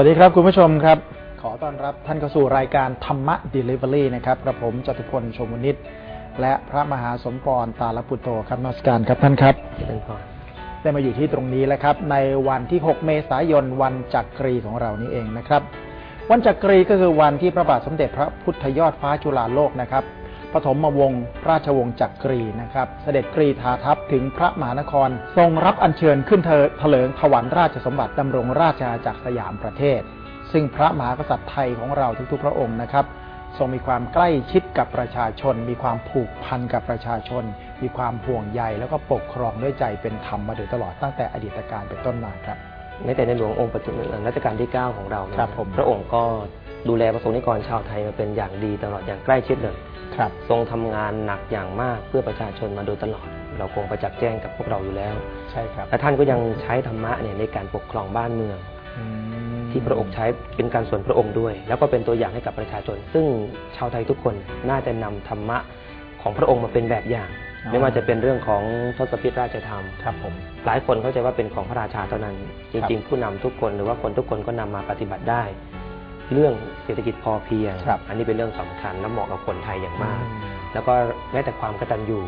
สวัสดีครับคุณผู้ชมครับ ขอต้อนรับท่านเข้าสู่รายการธรรมะ Delivery นะครับกระผมจตุพลชมนิตและพระมหาสมปรตาลปุตโตครับนมัสการครับท่านครับเป็นพรได้มาอยู่ที่ตรงนี้แล้วครับ ในวันที่ 6 เมษายนวันจักรีของเรานี่เองนะครับ วันจักรีก็คือวันที่พระบาทสมเด็จพระพุทธยอดฟ้าจุฬาโลกนะครับ ปฐมวงศ์ราชวงศ์จักรีนะครับ เสด็จกรีทาทัพถึงพระมหานคร ทรงรับอัญเชิญขึ้นเถเถลิงถวันราชสมบัติดำรงราชอาณาจักรสยามประเทศ ซึ่งพระมหากษัตริย์ไทยของเราทุกๆ พระองค์นะครับ ทรงมีความใกล้ชิดกับประชาชน มีความผูกพันกับประชาชน มีความห่วงใยแล้วก็ปกครองด้วยใจเป็นธรรมมาโดยตลอดตั้งแต่อดีตการเป็นต้นมาครับแม้แต่ในหลวงองค์ปัจจุบันรัชกาลที่ 9 ของเราเนี่ยครับผมพระองค์ก็ดูแลประสงค์นิกรชาวไทยมาเป็นอย่างดีตลอดอย่างใกล้ชิดเลย ครับทรงทำงานหนักอย่างมากเพื่อประชาชนมาโดยตลอด เราคงประจักษ์แจ้งกับพวกเราอยู่แล้ว ใช่ครับและท่านก็ยังใช้ธรรมะเนี่ยในการปกครองบ้านเมืองอืมที่พระองค์ใช้เป็นการส่วนพระองค์ด้วย แล้วก็เป็นตัวอย่างให้กับประชาชน ซึ่งชาวไทยทุกคนน่าจะนำธรรมะของพระองค์มาเป็นแบบอย่าง ไม่ว่าจะเป็นเรื่องของทศพิธราชธรรมครับผมหลายคนเข้าใจว่าเป็นของพระราชาเท่านั้น จริง ๆ ผู้นำทุกคนหรือว่าคนทุกคนก็นำมาปฏิบัติได้ เรื่องเศรษฐกิจพอเพียง ครับอันนี้เป็นเรื่องสำคัญและเหมาะกับคนไทยอย่างมาก อืม แล้วก็แม้แต่ความกตัญญู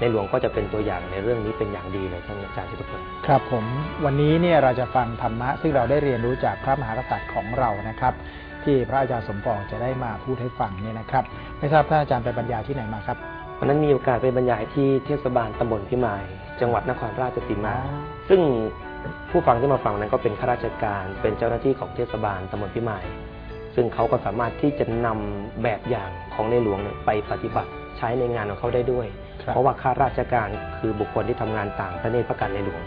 ในหลวงก็จะเป็นตัวอย่างในเรื่องนี้เป็นอย่างดีเลยท่านอาจารย์ทุกคน ครับผมวันนี้เนี่ยเราจะฟังธรรมะ ซึ่งเราได้เรียนรู้จากพระมหากษัตริย์ของเรานะครับ ที่พระอาจารย์สมปองจะได้มาพูดให้ฟังเนี่ยนะครับ ไม่ทราบท่านอาจารย์ไปบรรยายที่ไหนมาครับ วันนั้นมีโอกาสไปบรรยายที่เทศบาลตำบลพิมาย จังหวัดนครราชสีมาอ๋อซึ่งผู้ฟังที่มาฟังนั้นก็เป็นข้าราชการ เป็นเจ้าหน้าที่ของเทศบาลตำบลพิมาย ซึ่งเขาก็สามารถที่จะนำแบบอย่างของในหลวงเนี่ยไปปฏิบัติใช้ในงานของเขาได้ด้วยครับเพราะว่าข้าราชการคือบุคคลที่ทำงานต่างพระเนตรพระกันในหลวง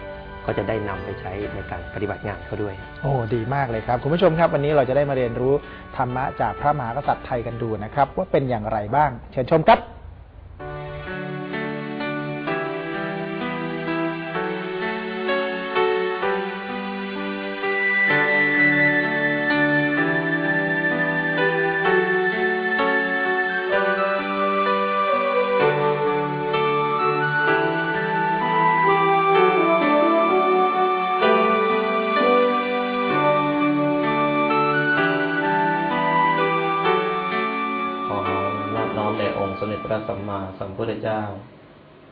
ก็จะได้นำไปใช้ในการปฏิบัติงานเขาด้วย โอ้ดีมากเลยครับ คุณผู้ชมครับ วันนี้เราจะได้มาเรียนรู้ธรรมะจากพระมหากษัตริย์ไทยกันดูนะครับ ว่าเป็นอย่างไรบ้าง เชิญชมครับ มเด็จพระสัมมาสัมพุทธเจ้า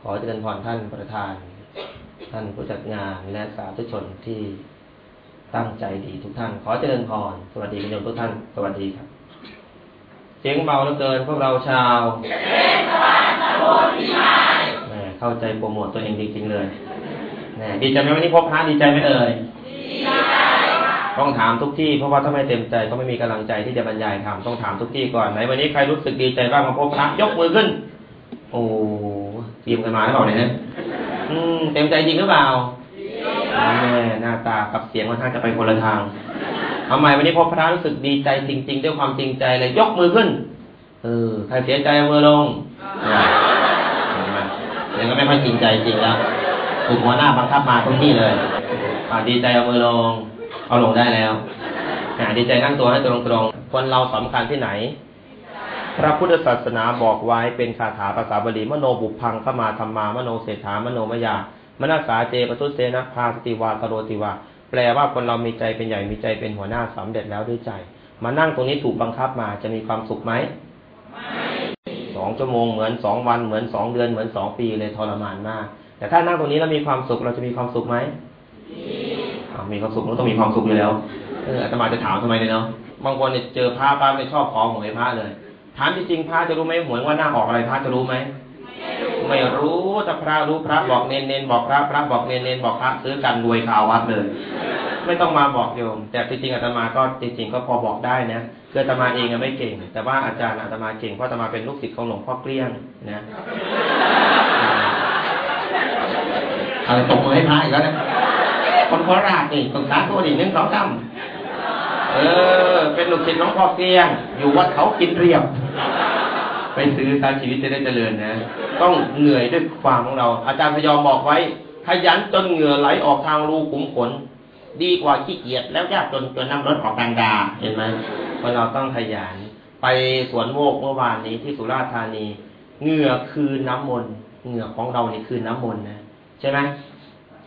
ขอเจริญพรท่านประธาน ท่านผู้จัดงานและสาธุชนที่ตั้งใจดีทุกท่าน ขอเจริญพรสวัสดีคุณโยมทุกท่าน สวัสดีครับ เสียงเบาเหลือเกินพวกเราชาวแหมเข้าใจโปรโมทตัวเองจริงๆเลยแหมดีใจไหมวันนี้พบพระดีใจไหมเอ่ย ต้องถามทุกที่เพราะว่าถ้าไม่เต็มใจก็ไม่มีกำลังใจที่จะบรรยายธรรมต้องถามทุกที่ก่อนไหนวันนี้ใครรู้สึกดีใจบ้างมาพบพระยกมือขึ้น โอ้เตรียมกันมาหรือเปล่าเนี่ยอืมเต็มใจจริงหรือเปล่าแม่หน้าตากับเสียงค่อนข้าจะไปคนละทางเอาใหม่วันนี้พบพระรู้สึกดีใจจริง ๆ ด้วยความจริงใจเลยยกมือขึ้น เออใครเสียใจเอามือลงอ่าเนไหมยังก็ไม่ค่อยจริงใจจริงแล้วถูกหัวหน้าบังคับมาทุกที่เลยดีใจเอามือลง เอาลงได้แล้วดีใจนั่งตัวให้ตรงตรงๆคนเราสำคัญที่ไหน พระพุทธศาสนาบอกไว้เป็นคาถาภาษาบาลีมโนบุพังขมาธรรมามโนเศรษฐามโนมยามนัสาเจปทุเสนะพาสติวากโรติวาแปลว่าคนเรามีใจเป็นใหญ่มีใจเป็นหัวหน้าสำเร็จแล้วด้วยใจ มานั่งตรงนี้ถูกบังคับมาจะมีความสุขไหมสองชั่วโมงเหมือนสองวันเหมือนสองเดือนเหมือนสองปีเลยทรมานมาก แต่ถ้านั่งตรงนี้แล้วมีความสุขเราจะมีความสุขไหม มีความสุขมันต้องมีความสุขอยู่แล้วเอออาตมาจะถามทำไมเนี่ยเนาะบางคนเนี่ยเจอพระป้าไม่ชอบของหวยพระเลยถามจริงๆพระจะรู้ไหมหวยว่าหน้าออกอะไรพระจะรู้ไหมไม่รู้แต่พระรู้พระบอกเนนเนนบอกพระพระบอกเนนเนนบอกพระซื้อกันรวยข่าววัดเลย ไม่ต้องมาบอกโยม แต่จริงๆอาตมาก็จริง ๆ ก็พอบอกได้นะคืออาตมาเองอะไม่เก่ง แต่ว่าอาจารย์อาตมาเก่งเพราะอาตมาเป็นลูกศิษย์ของหลวงพ่อเกลี้ยงนะอะไรตกมือให้พระอีกแล้วนะ คนโคราชนี่ต้องสาธุดิหนึ่งสองสามเออ เป็นลูกศิษย์หลวงพ่อเกลียง อยู่วัดเขากินเรียบ ไปซื้อซาชีวิตจะได้เจริญนะ ต้องเหนื่อยด้วยความของเรา อาจารย์พยอมบอกไว้ ขยันจนเหงื่อไหลออกทางรูขุมขน ดีกว่าขี้เกียจแล้วยากจนจนน้ำรถออกกลางดา เห็นไหมเพราะเราต้องขยัน ไปสวนโมกเมื่อวานนี้ที่สุราษฎร์ธานี เหงื่อคือน้ำมนต์ เหงื่อของเรานี่คือน้ำมนต์นะ ใช่ไหม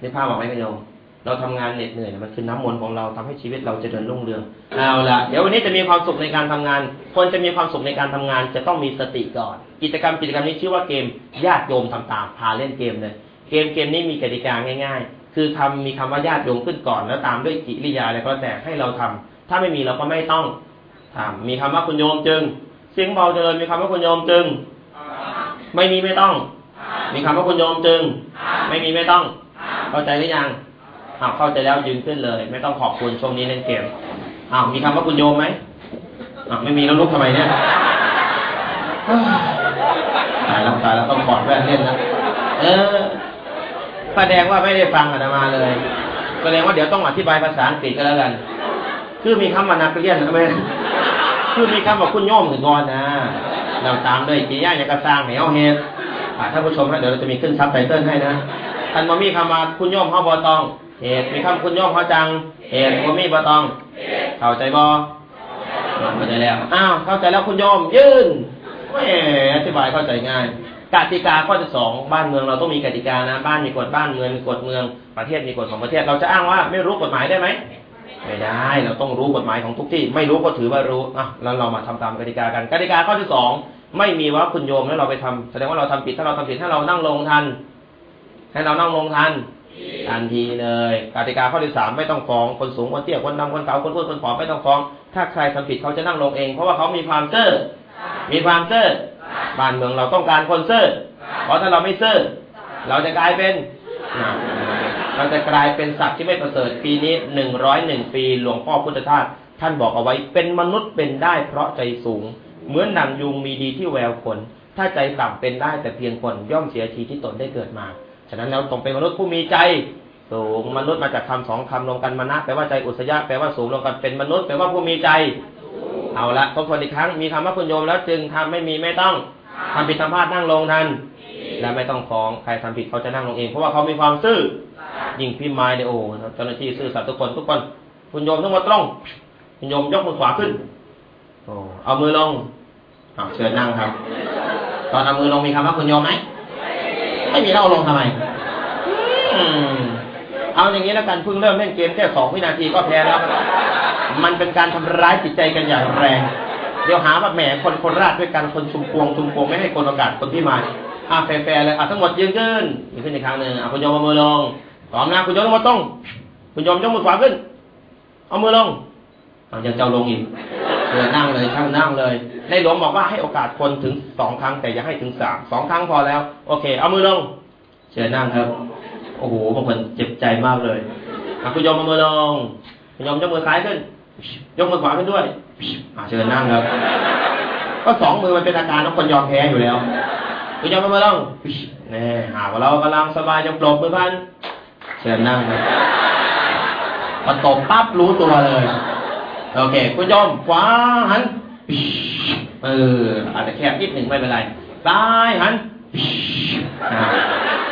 นึกภาพออกไหมคุณโยม เราทำงานเหน็ดเหนื่อยมันคือน้ำมนต์ของเราทำให้ชีวิตเราจะเดินรุ่งเรืองเอาละเดี๋ยววันนี้จะมีความสุขในการทำงาน คนจะมีความสุขในการทำงาน จะต้องมีสติก่อน กิจกรรมกิจกรรมนี้ชื่อว่าเกมญาติโยมทำตามพาเล่นเกมเลย เกมเกมนี้มีกติกาง่าย ๆ คือทำมีคำว่าญาติโยมขึ้นก่อนแล้วตามด้วยกิริยาอะไรก็แล้วแต่ให้เราทำถ้าไม่มีเราก็ไม่ต้องทำมีคำว่าคุณโยมจึง เสียงเบาเจริญมีคำว่าคุณโยมจึง ไม่มีไม่ต้อง มีคำว่าคุณโยมจึง ไม่มีไม่ต้อง เข้าใจหรือยัง อ้าวเข้าใจแล้วยืนขึ้นเลย ไม่ต้องขอบคุณช่วงนี้เล่นเกมอ้าวมีคำว่าคุณโยมไหมอ้าวไม่มีแล้วลุกทำไมเนี่ยตายแล้วตายแล้วต้องกอดแว่นเล่นแล้วเออแสดงว่าไม่ได้ฟังอาตมาเลยแสดงว่าเดี๋ยวต้องอธิบายภาษาอังกฤษก็แล้วกัน คือมีคำว่านักเรียนใช่ไหมคือมีคำว่าคุณโยมถึงก่อนนะเราตามด้วยจีย่าอย่างกระซังเหนียวเฮดท่านผู้ชมนะเดี๋ยวเราจะมีขึ้นซับไตเติลให้นะท่านมามีคำว่าคุณโยมเขาบอตอง เหตุมีคำคุณโยมเขาจัง เหตุมามีบอตอง เข้าใจบอเข้าใจแล้ว อ้าว เข้าใจแล้วคุณโยม ยื่นแหมอธิบายเข้าใจง่ายกติกาข้อที่สองบ้านเมืองเราต้องมีกติกานะ บ้านมีกฎบ้านเมืองมีกฎเมืองประเทศมีกฎของประเทศ เราจะอ้างว่าไม่รู้กฎหมายได้ไหมไม่ได้ เราต้องรู้กฎหมายของทุกที่ ไม่รู้ก็ถือว่ารู้อะแล้วเรามาทำตามกติกากันกติกาข้อที่สองไม่มีว่าคุณโยมแล้วเราไปทำแสดงว่าเราทำผิดถ้าเราทำผิดให้เรานั่งลงทัน ให้เรานั่งลงทัน ทันทีเลยกติกาข้อที่สามไม่ต้องฟ้องคนสูงคนเตี้ยคนดำคนขาวคนอ้วนคนผอมไม่ต้องฟ้อง ถ้าใครทำผิดเขาจะนั่งลงเอง เพราะว่าเขามีความเซ่อมีความเซ่อบ้านเมืองเราต้องการคนเซ่อเพราะถ้าเราไม่เซ่อเราจะกลายเป็นเราจะกลายเป็นสัตว์ที่ไม่ประเสริฐปีนี้หนึ่งร้อยหนึ่งปีหลวงพ่อพุทธทาสท่านบอกเอาไว้เป็นมนุษย์เป็นได้เพราะใจสูง เหมือนหนังยุงมีดีที่แววคน ถ้าใจต่ำเป็นได้แต่เพียงคนย่อมเสียทีที่ตนได้เกิดมา ฉะนั้นเราต้องเป็นมนุษย์ผู้มีใจสูงมนุษย์มาจากคำสองคำรวมกันมานะแปลว่าใจอุสยะแปลว่าสูงรวมกันเป็นมนุษย์แปลว่าผู้มีใจ เอาละทบทวนอีกครั้งมีคำว่าคุณโยมแล้วจึงทำไม่มีไม่ต้องทำผิดทำพลาดนั่งลงทัน และไม่ต้องฟ้องใครทำผิดเขาจะนั่งลงเอง เพราะว่าเขามีความซื่อยิ่งพิมายเดโอเจ้าหน้าที่ซื่อสัตย์ทุกคนทุกคน คุณโยมทั้งหมดตรงคุณโยมยกมือขวาขึ้นโอ้เอามือลงเชิญนั่งครับ ตอนเอามือลงมีคำว่าคุณโยมไหม ไม่มีแล้วเอาลงทำไมเอาอย่างนี้แล้วกันเพิ่งเริ่มเล่นเกมแค่สองวินาทีก็แพ้แล้ว มันเป็นการทำร้ายจิตใจกันอย่างแรง เดี๋ยวหาว่าแหมคนคนราชด้วยกันคนชุมพวงชุมพวงไม่ให้คนโอกาสคนที่มาอ่าแฟร์เลยอะทั้งหมดยืนขึ้นยืนขึ้นอีกครั้งหนึ่งอะคุณโยมเอามือลงพร้อมนะคุณโยมมาต้องคุณโยมยกมือขวาขึ้น เอามือลงเอายังเจ้าลงอีกเชิญนั่งเลยช่างนั่งเลย ในหลวงบอกว่าให้โอกาสคนถึงสองครั้งแต่อย่าให้ถึงสามสองครั้งพอแล้ว โอเค เอามือลงเชิญนั่งครับ โอ้โหบางคนเจ็บใจมากเลยคุณโยมเอามือลงคุณโยมยกมือซ้ายขึ้น ยกมือขวาขึ้นด้วยอะเชิญนั่งครับ ก็สองมือมันเป็นอาการของคนยอมแพ้อยู่แล้วคุณยอมมาลองนี่หากว่าเรากำลังสบายจะปลบมือพันเชิญนั่งครับพอตบปั๊บรู้ตัวเลย โอเค คุณยอมขวาหัน เออ อาจจะแคบนิดหนึ่งไม่เป็นไรซ้ายหัน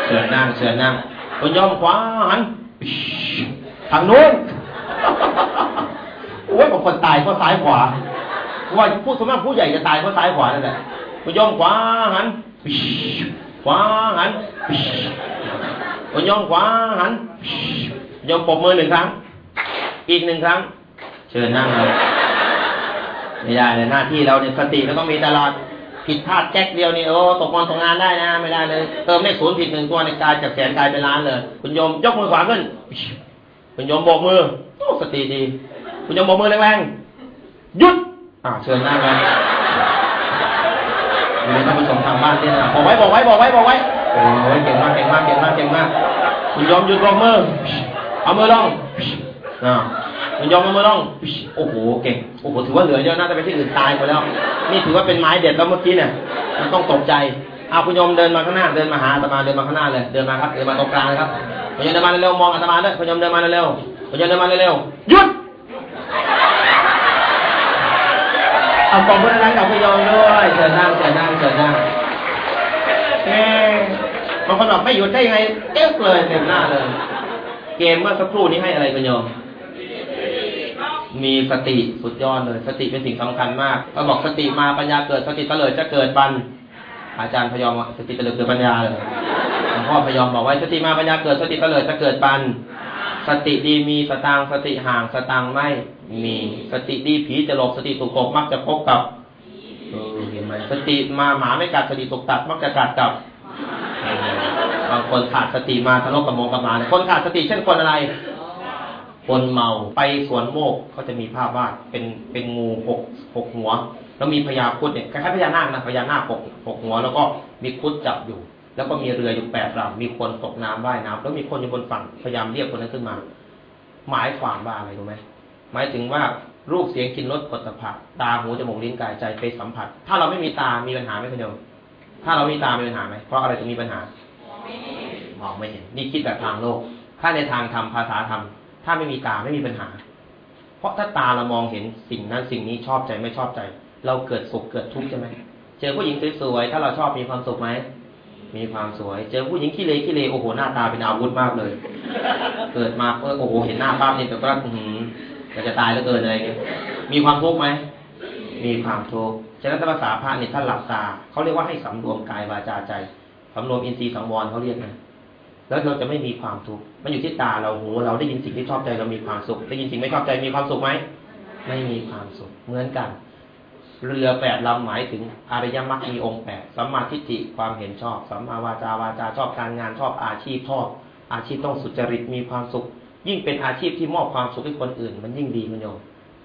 เชิญนั่งเชิญนั่งคุณยอมขวาหันทางนู้นโอ้ยบางคนตายเพราะซ้ายขวาว่าผู้สมมติผู้ใหญ่จะตายเพราะซ้ายขวานั่นแหละคุณยอมขวาหันขวาหันคุณยอมขวาหันยอมปบมือหนึ่งครั้ง อีกหนึ่งครั้ง เชิญนั่งเลย ไม่ได้เลยหน้าที่เราเนี่ยสติเราต้องมีตลอดผิดพลาดแจ็คเดียวนี่โอ้ตกงานตกงานได้นะ ไม่ได้เลย เติมเลขศูนย์ผิดหนึ่งตัวในกายจากแสนกายเป็นล้านเลยคุณโยมยกมือขวาขึ้นคุณโยมโบกมือโอ้สติดี คุณโยมโบกมือแรงๆหยุดอ่าเชิญหนั่งเลยมีท่านผู้ชมทางบ้านเนี่ยนะบอกไว้บอกไว้บอกไว้บอกไว้โอ้ยเก่งมากเก่งมากเก่งมากเก่งมากคุณยอมหยุดลงมือเอามือลงอ่า คุณยอมเอามืองโอ้โหเก่งโอ้โหถือว่าเหลือเยอะน่าจะไปที่อื่นตายไปแล้ว นี่ถือว่าเป็นไม้เด็ดแล้วเมื่อกี้เนี่ยมันต้องตกใจเอาคุณยมเดินมาข้างหน้าเดินมาหาอาตมาเดินมาข้างหน้าเลยเดินมาครับเดินมาตรงกลางเลยครับคุณยมเดินมาเร็วมองอาตมาด้วยคุณยมเดินมาเร็วคุณยมเดินมาเร็วหยุดเอากองเพื่อนนั่งกับคุณโยมด้วยเชิญนั่งเชิญนั่งเชิญนั่งเอ๊บางคนบอกไม่หยุดได้ไงเอ๊ะเลยเต็มหน้าเลย เกมเมื่อสักครู่นี้ให้อะไรคุณโยม มีสติสุดยอดเลย สติเป็นสิ่งสำคัญมากเราบอกสติมาปัญญาเกิดสติเตลิดจะเกิดบัน อาจารย์พยอมสติเตลิดเกิดปัญญาเลยหลวงพ่อพยอมบอกไว้สติมาปัญญาเกิดสติเตลิดจะเกิดบัน สติดีมีสตางสติห่างสตางไม่มีสติดีผีจะหลบสติถูกตกมักจะพบกับเออเห็นไหมสติมาหมาไม่กัดสติตกตัดมักจะกัดกับบางคนขาดสติมาทะเลาะกับโมกับมาคนขาดสติเช่นคนอะไร คนเมาไปสวนโมกเขาจะมีภาพวาดเป็นเป็นงูหกหกหัว แล้วมีพญาคุดเนี่ยคล้ายๆพญานาคนะพญานาคหกหกหัว แล้วก็มีคุดจับอยู่ แล้วก็มีเรืออยู่แปดลำมีคนตกน้ำว่ายน้ำแล้วมีคนอยู่บนฝั่งพยายามเรียกคนนั้นขึ้นมา หมายความว่าอะไรรู้ไหมหมายถึงว่ารูปเสียงกินรสผลตภะตาหูจมูกลิ้นกายใจไปสัมผัส ถ้าเราไม่มีตามีปัญหาไหมคุณโยมถ้าเรามีตามีปัญหาไหมเพราะอะไรถึงมีปัญหามองไม่เห็นนี่คิดแบบทางโลก ถ้าในทางธรรมภาษาธรรม ถ้าไม่มีตาไม่มีปัญหา เพราะถ้าตาเรามองเห็นสิ่งนั้นสิ่งนี้ชอบใจไม่ชอบใจ เราเกิดสุขเกิดทุกข์ใช่ไหมเจอผู้หญิงสวยๆถ้าเราชอบมีความสุขไหมมีความสวย เจอผู้หญิงขี้เลยขี้เลยโอ้โหหน้าตาเป็นอาวุธมากเลย เกิดมาเออโอ้โหเห็นหน้าป้านี่แต่ก็หืมอยากจะตายแล้วเกินอะไรเงี้ยมีความทุกข์ไหมมีความทุกข์ฉะนั้นภาษาพระนี่ท่านหลับตาเขาเรียกว่าให้สำรวมกายวาจาใจสำรวมอินทรีย์สังวรเขาเรียกนะ แล้วเราจะไม่มีความทุกข์มันอยู่ที่ตาเราหูเราได้ยินสิ่งที่ชอบใจเรามีความสุข ได้ยินสิ่งไม่ชอบใจมีความสุขไหมไม่มีความสุขเหมือนกัน เรือแปดลำหมายถึงอริยมรรคมีองค์แปดสัมมาทิฏฐิความเห็นชอบสัมมาวาจาวาจาชอบการงานชอบอาชีพชอบ อาชีพต้องสุจริตมีความสุข ยิ่งเป็นอาชีพที่มอบความสุขให้คนอื่น มันยิ่งดีคุณโยม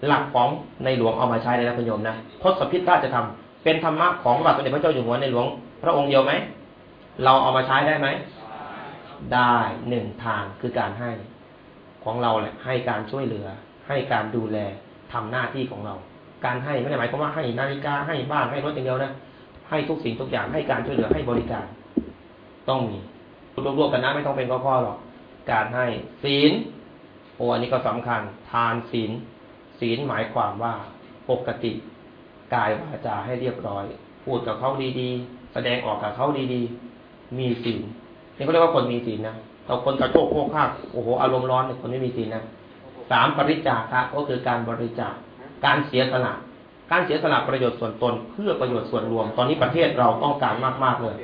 หลักของในหลวงเอามาใช้เลยนะคุณโยมนะทศพิธราชธรรมเป็นธรรมะของพระบาทสมเด็จพระเจ้าอยู่หัวในหลวง พระองค์เดียวไหมเราเอามาใช้ได้ไหม ได้หนึ่งทางคือการให้ของเราแหละให้การช่วยเหลือ ให้การดูแลทำหน้าที่ของเรา การให้ไม่ได้หมายความว่าให้นาฬิกาให้บ้านให้รถอย่างเดียวนะให้ทุกสิ่งทุกอย่างให้การช่วยเหลือให้บริการ ต้องมีรวบๆกันนะไม่ต้องเป็นพ่อๆหรอกการให้ศีลโอ้อันนี้ก็สำคัญ ทานศีลศีลหมายความว่าปกติกายวาจาให้เรียบร้อย พูดกับเขาดีๆ แสดงออกกับเขาดีๆ มีศีล นี่เขาเรียกว่าคนมีศีลนะเราคนกระโชกโคกข้าโอ้โหอารมณ์ร้อนเนี่ยคนไม่มีศีลนะสามปริจาคะก็คือการบริจาคการเสียสละการเสียสละประโยชน์ส่วนตนเพื่อประโยชน์ส่วนรวม ตอนนี้ประเทศเราต้องการมากๆเลย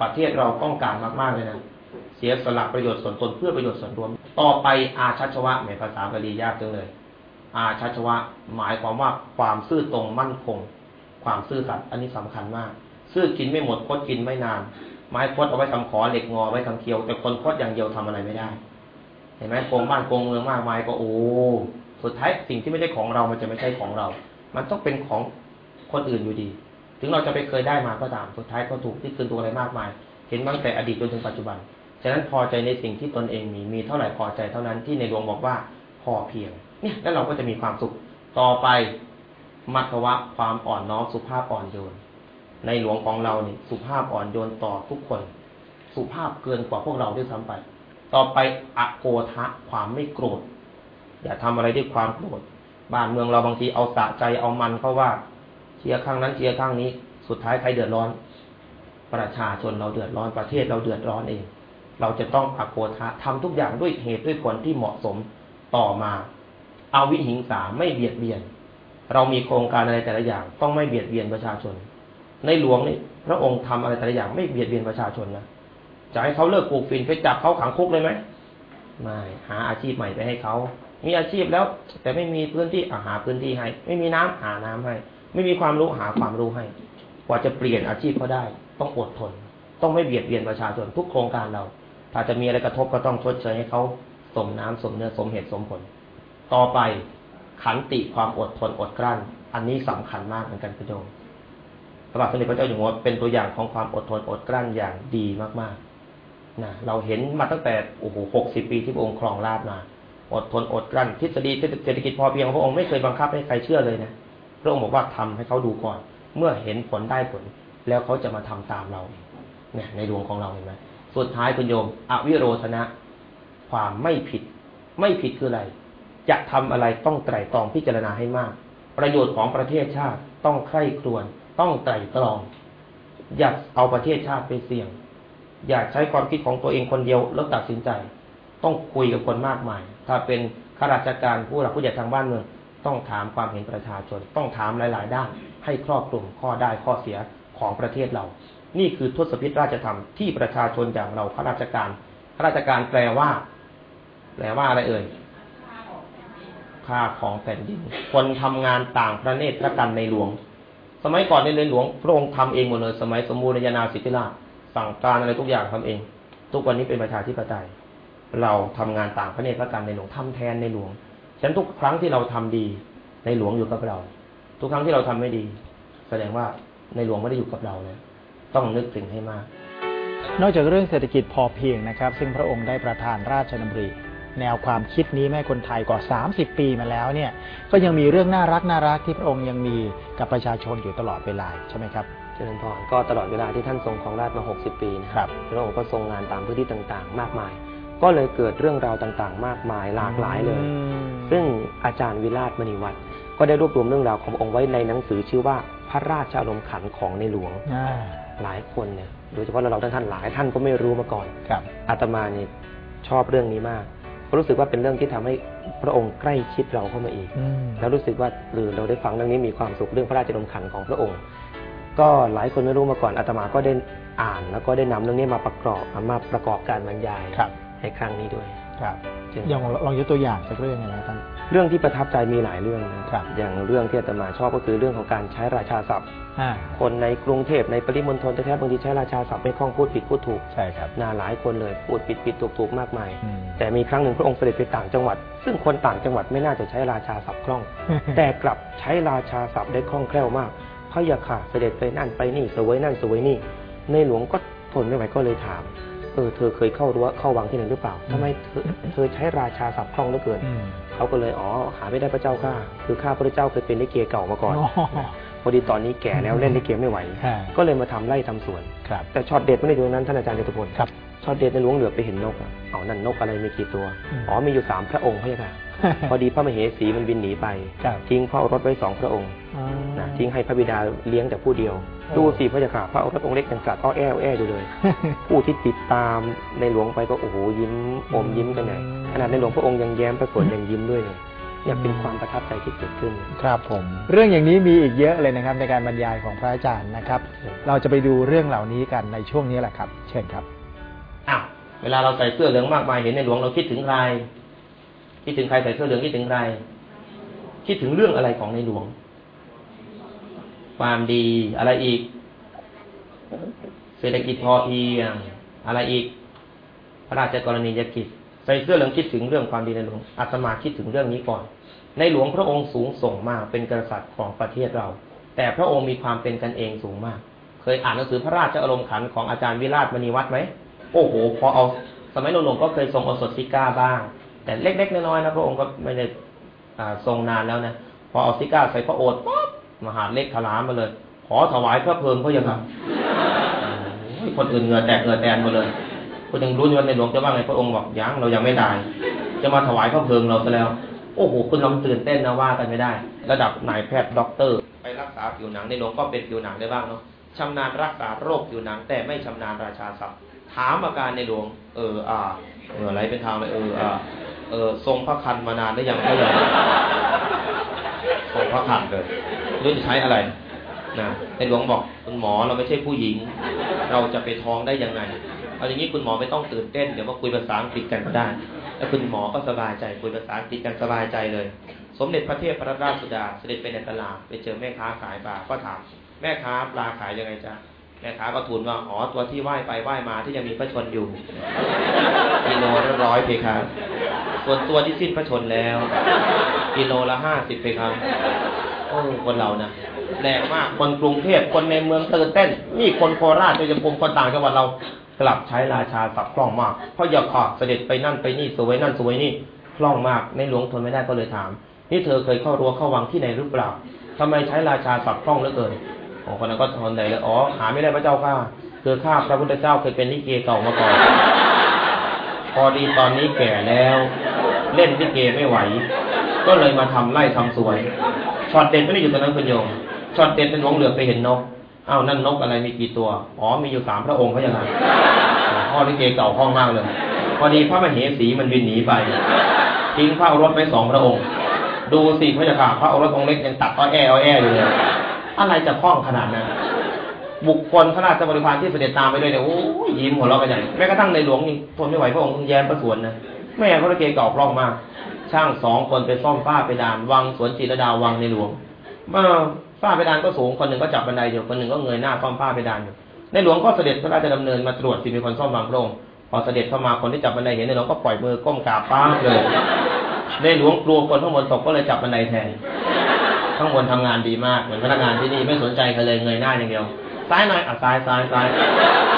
ประเทศเราต้องการมากๆเลยนะเสียสละประโยชน์ส่วนตนเพื่อประโยชน์ส่วนรวม ต่อไปอาชัชวะในภาษาบาลียากจังเลย อาชัชวะหมายความว่าความซื่อตรงมั่นคง ความซื่อสัตย์อันนี้สำคัญมาก ซื่อกินไม่หมดคดกินไม่นาน ไม้คดเอาไว้ทำขอเหล็กงอไว้ทำเคียว แต่คนคดอย่างเดียวทำอะไรไม่ได้ เห็นไหมโกงบ้านโกงเมืองมากมายก็โอ้สุดท้ายสิ่งที่ไม่ใช่ของเรามันจะไม่ใช่ของเรา มันต้องเป็นของคนอื่นอยู่ดี ถึงเราจะไปเคยได้มาก็ตามสุดท้ายก็ถูกที่คืนตัวอะไรมากมาย เห็นตั้งแต่อดีตจนถึงปัจจุบัน ฉะนั้นพอใจในสิ่งที่ตนเองมีมีเท่าไหร่พอใจเท่านั้นที่ในหลวงบอกว่าพอเพียง เนี่ยแล้วเราก็จะมีความสุขต่อไปมัทวะความอ่อนน้อมสุภาพอ่อนโยน ในหลวงของเราเนี่ยสุภาพอ่อนโยนต่อทุกคน สุภาพเกินกว่าพวกเราด้วยซ้ำไป ต่อไปอโกทะความไม่โกรธ อย่าทำอะไรด้วยความโกรธบ้านเมืองเราบางทีเอาสะใจเอามันเพราะว่าเชียร์ข้างนั้นเชียร์ข้างนี้ สุดท้ายใครเดือดร้อน ประชาชนเราเดือดร้อนประเทศเราเดือดร้อนเอง เราจะต้องอโกทะทำทุกอย่างด้วยเหตุด้วยผลที่เหมาะสมต่อมาเอาวิหิงสาไม่เบียดเบียน เรามีโครงการอะไรแต่ละอย่าง ต้องไม่เบียดเบียนประชาชน ในหลวงนี่พระองค์ทำอะไรแต่ละอย่างไม่เบียดเบียนประชาชนนะจะให้เขาเลิกปลูกฝิ่นไปจับเขาขังคุกเลยไหมไม่หาอาชีพใหม่ไปให้เขา มีอาชีพแล้ว แต่ไม่มีพื้นที่อาหาพื้นที่ให้ ไม่มีน้ำหาน้ำให้ ไม่มีความรู้หาความรู้ให้ กว่าจะเปลี่ยนอาชีพเขาได้ ต้องอดทน ต้องไม่เบียดเบียนประชาชนทุกโครงการเรา ถ้าจะมีอะไรกระทบก็ต้องชดเชยให้เขาสมน้ำสมเนื้อสมเหตุสมผล ต่อไปขันติความอดทนอดกลั้น อันนี้สำคัญมากเหมือนกันพี่โยม พระบาทสมเด็จพระเจ้าอยู่หัวเป็นตัวอย่างของความอดทนอดกลั้นอย่างดีมากๆนะเราเห็นมาตั้งแต่โอ้โหหกสิบปีที่พระองค์ครองราชมา อดทนอดกลั้น ทฤษฎีเศรษฐกิจพอเพียงของพระองค์ไม่เคยบังคับให้ใครเชื่อเลยนะพระองค์บอกว่าทำให้เขาดูก่อน เมื่อเห็นผลได้ผล แล้วเขาจะมาทำตามเราเนี่ยในดวงของเราเห็นไหมสุดท้ายคุณโยม อวิโรธนะ ความไม่ผิด ไม่ผิดคืออะไร จะทำอะไรต้องไตร่ตรองพิจารณาให้มาก ประโยชน์ของประเทศชาติต้องใคร่ครวญ ต้องไตร่ตรอง อย่าเอาประเทศชาติไปเสี่ยง อย่าใช้ความคิดของตัวเองคนเดียวแล้วตัดสินใจ ต้องคุยกับคนมากมาย ถ้าเป็นข้าราชการผู้หลักผู้ใหญ่ทางบ้านเมืองต้องถามความเห็นประชาชน ต้องถามหลาย ๆ ด้าน ให้ครอบคลุมข้อได้ข้อเสียของประเทศเรา นี่คือทศพิธราชธรรมที่ประชาชนอย่างเราข้าราชการข้าราชการแปลว่า แปลว่าอะไรเอ่ยค่าของแผ่นดิน คนทำงานต่างประเทศประกันในหลวง สมัยก่อนในเรือนหลวงพระองค์ทำเองหมดเลย สมัยสมบูรณาญาสิทธิราชสั่งการอะไรทุกอย่างทำเอง ทุกวันนี้เป็นประชาธิปไตย เราทำงานต่างประเทศประกันในหลวงทำแทนในหลวงฉะนั้นทุกครั้งที่เราทำดีในหลวงอยู่กับเรา ทุกครั้งที่เราทำไม่ดี แสดงว่าในหลวงไม่ได้อยู่กับเราเลยต้องนึกถึงให้มาก นอกจากเรื่องเศรษฐกิจพอเพียงนะครับ ซึ่งพระองค์ได้ประทานราชดำริ แนวความคิดนี้แม่คนไทยกว่า 30 ปีมาแล้วเนี่ยก็ยังมีเรื่องน่ารักน่ารักที่พระองค์ยังมีกับประชาชนอยู่ตลอดเวลาใช่ไหมครับเจริญพรก็ตลอดเวลาที่ท่านทรงครองราชย์มา 60 ปีนะครับพระองค์ก็ทรงงานตามพื้นที่ต่างๆ มากมาย ก็เลยเกิดเรื่องราวต่างๆ มากมายหลากหลายเลยอืมซึ่งอาจารย์วิราชมณีวัฒน์ก็ได้รวบรวมเรื่องราวของพระองค์ไว้ในหนังสือชื่อว่าพระราชอารมณ์ขันธ์ของในหลวงอ่าหลายคนเนี่ยโดยเฉพาะเราท่านท่านหลายท่านก็ไม่รู้มาก่อนครับอาตมาเนี่ยชอบเรื่องนี้มากเพ ราะรู้สึกว่าเป็นเรื่องที่ทำให้พระองค์ใกล้ชิดเราเข้ามาอีกอืมแล้วรู้สึกว่าหรือเราได้ฟังเรื่องนี้มีความสุขเรื่องพระราชดำขันธ์ของพระองค์ ก็หลายคนไม่รู้มาก่อนอาตมาก็ได้อ่านแล้วก็ได้นำเรื่องนี้มาประกอบมาประกอบการบรรยายครับในครั้งนี้ด้วยครับเช่นอย่างลองยกตัวอย่างสักเรื่องหนงนะท่าน เรื่องที่ประทับใจมีหลายเรื่องนะครับ อย่างเรื่องที่อาตมาชอบก็คือเรื่องของการใช้ราชาศัพท์อ่าคนในกรุงเทพในปริมณฑลแท้ๆบางทีใช้ราชาศัพท์ไม่คล่องพูดผิดพูดถูกใช่ครับนาหลายคนเลยพูดผิดผิดถูกถูกมากมายอืมแต่มีครั้งหนึ่งพระองค์เสด็จไปต่างจังหวัด ซึ่งคนต่างจังหวัดไม่น่าจะใช้ราชาศัพท์คล่อง แต่กลับใช้ราชาศัพท์ได้คล่องแคล่วมากพระยาค่ะเสด็จไปนั่นไปนี่เสวยนั่นเสวยนี่ ในหลวงก็ทนไม่ไหวก็เลยถามเออเธอเคยเข้ารั้วเข้าวังที่ไหนหรือเปล่าทำไมเธอเธอใช้ราชาศัพท์คล่องเหลือเกินอืม เขาก็เลยอ๋อหาไม่ได้พระเจ้าข้าคือข้าพระเจ้าเคยเป็นลิเกเก่ามาก่อนอ๋อพอดีตอนนี้แก่แล้วเล่นลิเกไม่ไหวค่ะก็เลยมาทำไร่ทำสวนครับแต่ช็อตเด็ดไม่ได้อยู่ตรงนั้นท่านอาจารย์เดชพลครับช็อตเด็ดในหลวงเหลือไปเห็นนกอะเอานั่นนกอะไรมีกี่ตัวอืมอ๋อมีอยู่สามพระองค์พระยาค่ะ พอดีพระมเหสีมันบินหนีไปครับทิ้งพระโอรสไว้สองพระองค์อ๋อนะทิ้งให้พระบิดาเลี้ยงแต่ผู้เดียวโอ้ดูสิพระยาค่ะพระโอรสองค์เล็กยังกัดอ้อแอ้วแอ้อยู่เลย ผู้ที่ติดตามในหลวงไปก็โอ้โหยิ้มอมยิ้มกันใหญ่ขนาดในหลวงพระองค์ยังแย้มพระสวนยังยิ้มด้วยเลยเนี่ยเป็นความประทับใจที่เกิดขึ้น ครับผม เรื่องอย่างนี้มีอีกเยอะเลยนะครับ ในการบรรยายของพระอาจารย์นะครับ เราจะไปดูเรื่องเหล่านี้กันในช่วงนี้แหละครับ เชิญครับอ้าวเวลาเราใส่เสื้อเหลืองมากมายเห็นในหลวงเราคิดถึงใคร คิดถึงใครใส่เสื้อเหลืองคิดถึงใคร คิดถึงเรื่องอะไรของในหลวง ความดีอะไรอีก เศรษฐกิจพอเพียงอะไรอีก พระราชกรณียกิจ ใส่เสื้อเหลืองคิดถึงเรื่องความดีในหลวงอาตมาคิดถึงเรื่องนี้ก่อน ในหลวงพระองค์สูงส่งมากเป็นกษัตริย์ของประเทศเรา แต่พระองค์มีความเป็นกันเองสูงมาก เคยอ่านหนังสือพระราชอารมณ์ขันของอาจารย์วิราชมณีวัฒน์ไหมโอ้โห พอเอาสมัยหนุ่มๆก็เคยทรงอสถซิก้าบ้าง แต่เล็กๆน้อยๆนะพระองค์ก็ไม่ได้ทรงนานแล้วนะพอเอาซิก้าใส่พระโอษฐ์ป๊บมหาดเล็กถลามมาเลย ขอถวายพระเพลิงพระยาค่ะโอ้ยคนอื่นเหงื่อแตกเหงื่อแตนมาเลยก็ยังรู้อยู่ว่าในหลวงจะว่าไงพระองค์บอกยังเรายังไม่ตาย จะมาถวายพระเพลิงเราซะแล้ว โอ้โหคุณลองตื่นเต้นนะว่ากันไม่ได้ ระดับนายแพทย์ด็อกเตอร์ ไปรักษาผิวหนังในหลวงก็เป็นผิวหนังได้บ้างเนาะชำนาญรักษาโรคผิวหนังแต่ไม่ชำนาญราชาศัพท์ ถามอาการในหลวง เอออ่าเอออะไรเป็นทางเลยเอออ่าเออทรงพระคันมานานได้ยังก็ยังทรงพระคันเลยรู้จะใช้อะไรนะในหลวงบอกคุณหมอเราไม่ใช่ผู้หญิง เราจะไปท้องได้ยังไงเอาอย่างนี้คุณหมอไม่ต้องตื่นเต้นเดี๋ยวมาคุยภาษาอังกฤษกันก็ได้แล้วคุณหมอก็สบายใจคุยภาษาอังกฤษกันสบายใจเลย สมเด็จพระเทพพระราชสุดาเสด็จไปในตลาดไปเจอแม่ค้าขายปลาก็ถาม แม่ค้าปลาขายยังไงจ๊ะ แม่ค้าก็ทูลว่าอ๋อตัวที่ว่ายไปว่ายมาที่ยังมีพระชนอยู่กิโลละร้อยเพคะส่วนตัวที่สิ้นพระชนแล้ว กิโลละห้าสิบเพคะโอ้คนเรานะแปลกมากคนกรุงเทพคนในเมืองตื่นเต้น นี่คนโคราชโดยเฉพาะคนต่างจังหวัดเรากลับใช้ราชาศัพท์คล่องมาก เพราะอยากขอเสด็จไปนั่นไปนี่สวยนั่นสวยนี่คล่องมากในหลวงทนไม่ได้ก็เลยถาม นี่เธอเคยเข้ารั้วเข้าวังที่ไหนหรือเปล่าทำไมใช้ราชาศัพท์คล่องเหลือเกิน ของคนนั้นก็ทนได้เลยอ๋อหาไม่ได้พระเจ้าข้าคือข้าพระพุทธเจ้าเคยเป็นลิเกเก่ามาก่อน พอดีตอนนี้แก่แล้ว เล่นลิเกไม่ไหว ก็เลยมาทำไร่ทำสวนช็อตเด็ดไม่ได้อยู่ตรงนั้นคุณโยมช็อตเด็ดเป็นหลวงเหลือไปเห็นนกอ้าวนั่นนกอะไรมีกี่ตัว อ๋อมีอยู่สามพระองค์เขาอย่างไรพ่อลิเกเก่าคล่องมากเลย พอดีพระมเหสีมันบินหนีไปทิ้งพระโอรสไปสองพระองค์ ดูสิพระยาค่ะพระโอรสองค์เล็กยังตัดอ้อแออ้อแออยู่เลย อะไรจะคล่องขนาดนั้น บุคคลข้าราชบริพารที่เสด็จตามไปด้วยเนี่ยโอ้ยยิ้มหัวเราะกันใหญ่แม้กระทั่งในหลวงนี่ทนไม่ไหวพระองค์ต้องแย้มประสวนนะแม่พระเกเก่าคล่องมากช่างสองคนไปซ่อมฝ้าเพดานวังสวนจิตรดาวังในหลวงเมื่อฝ้าเพดานก็สูงคนหนึ่งก็จับบันไดอยู่คนหนึ่งก็เงยหน้าซ่อมฝ้าเพดานอยู่ในหลวงก็เสด็จพระราชดำเนินมาตรวจสิมีคนซ่อมบางพระองค์พอเสด็จเข้ามาคนที่จับบันไดเห็นในหลวงก็ปล่อยมือก้มกราบป้าเลยในหลวงกลัวคนข้างบนตกก็เลยจับบันไดแทน ข้างบนทำงานดีมากเหมือนพนักงานที่นี่ไม่สนใจใครเลยเงยหน้าอย่างเดียว ซ้ายหน่อยอะซ้ายซ้ายซ้าย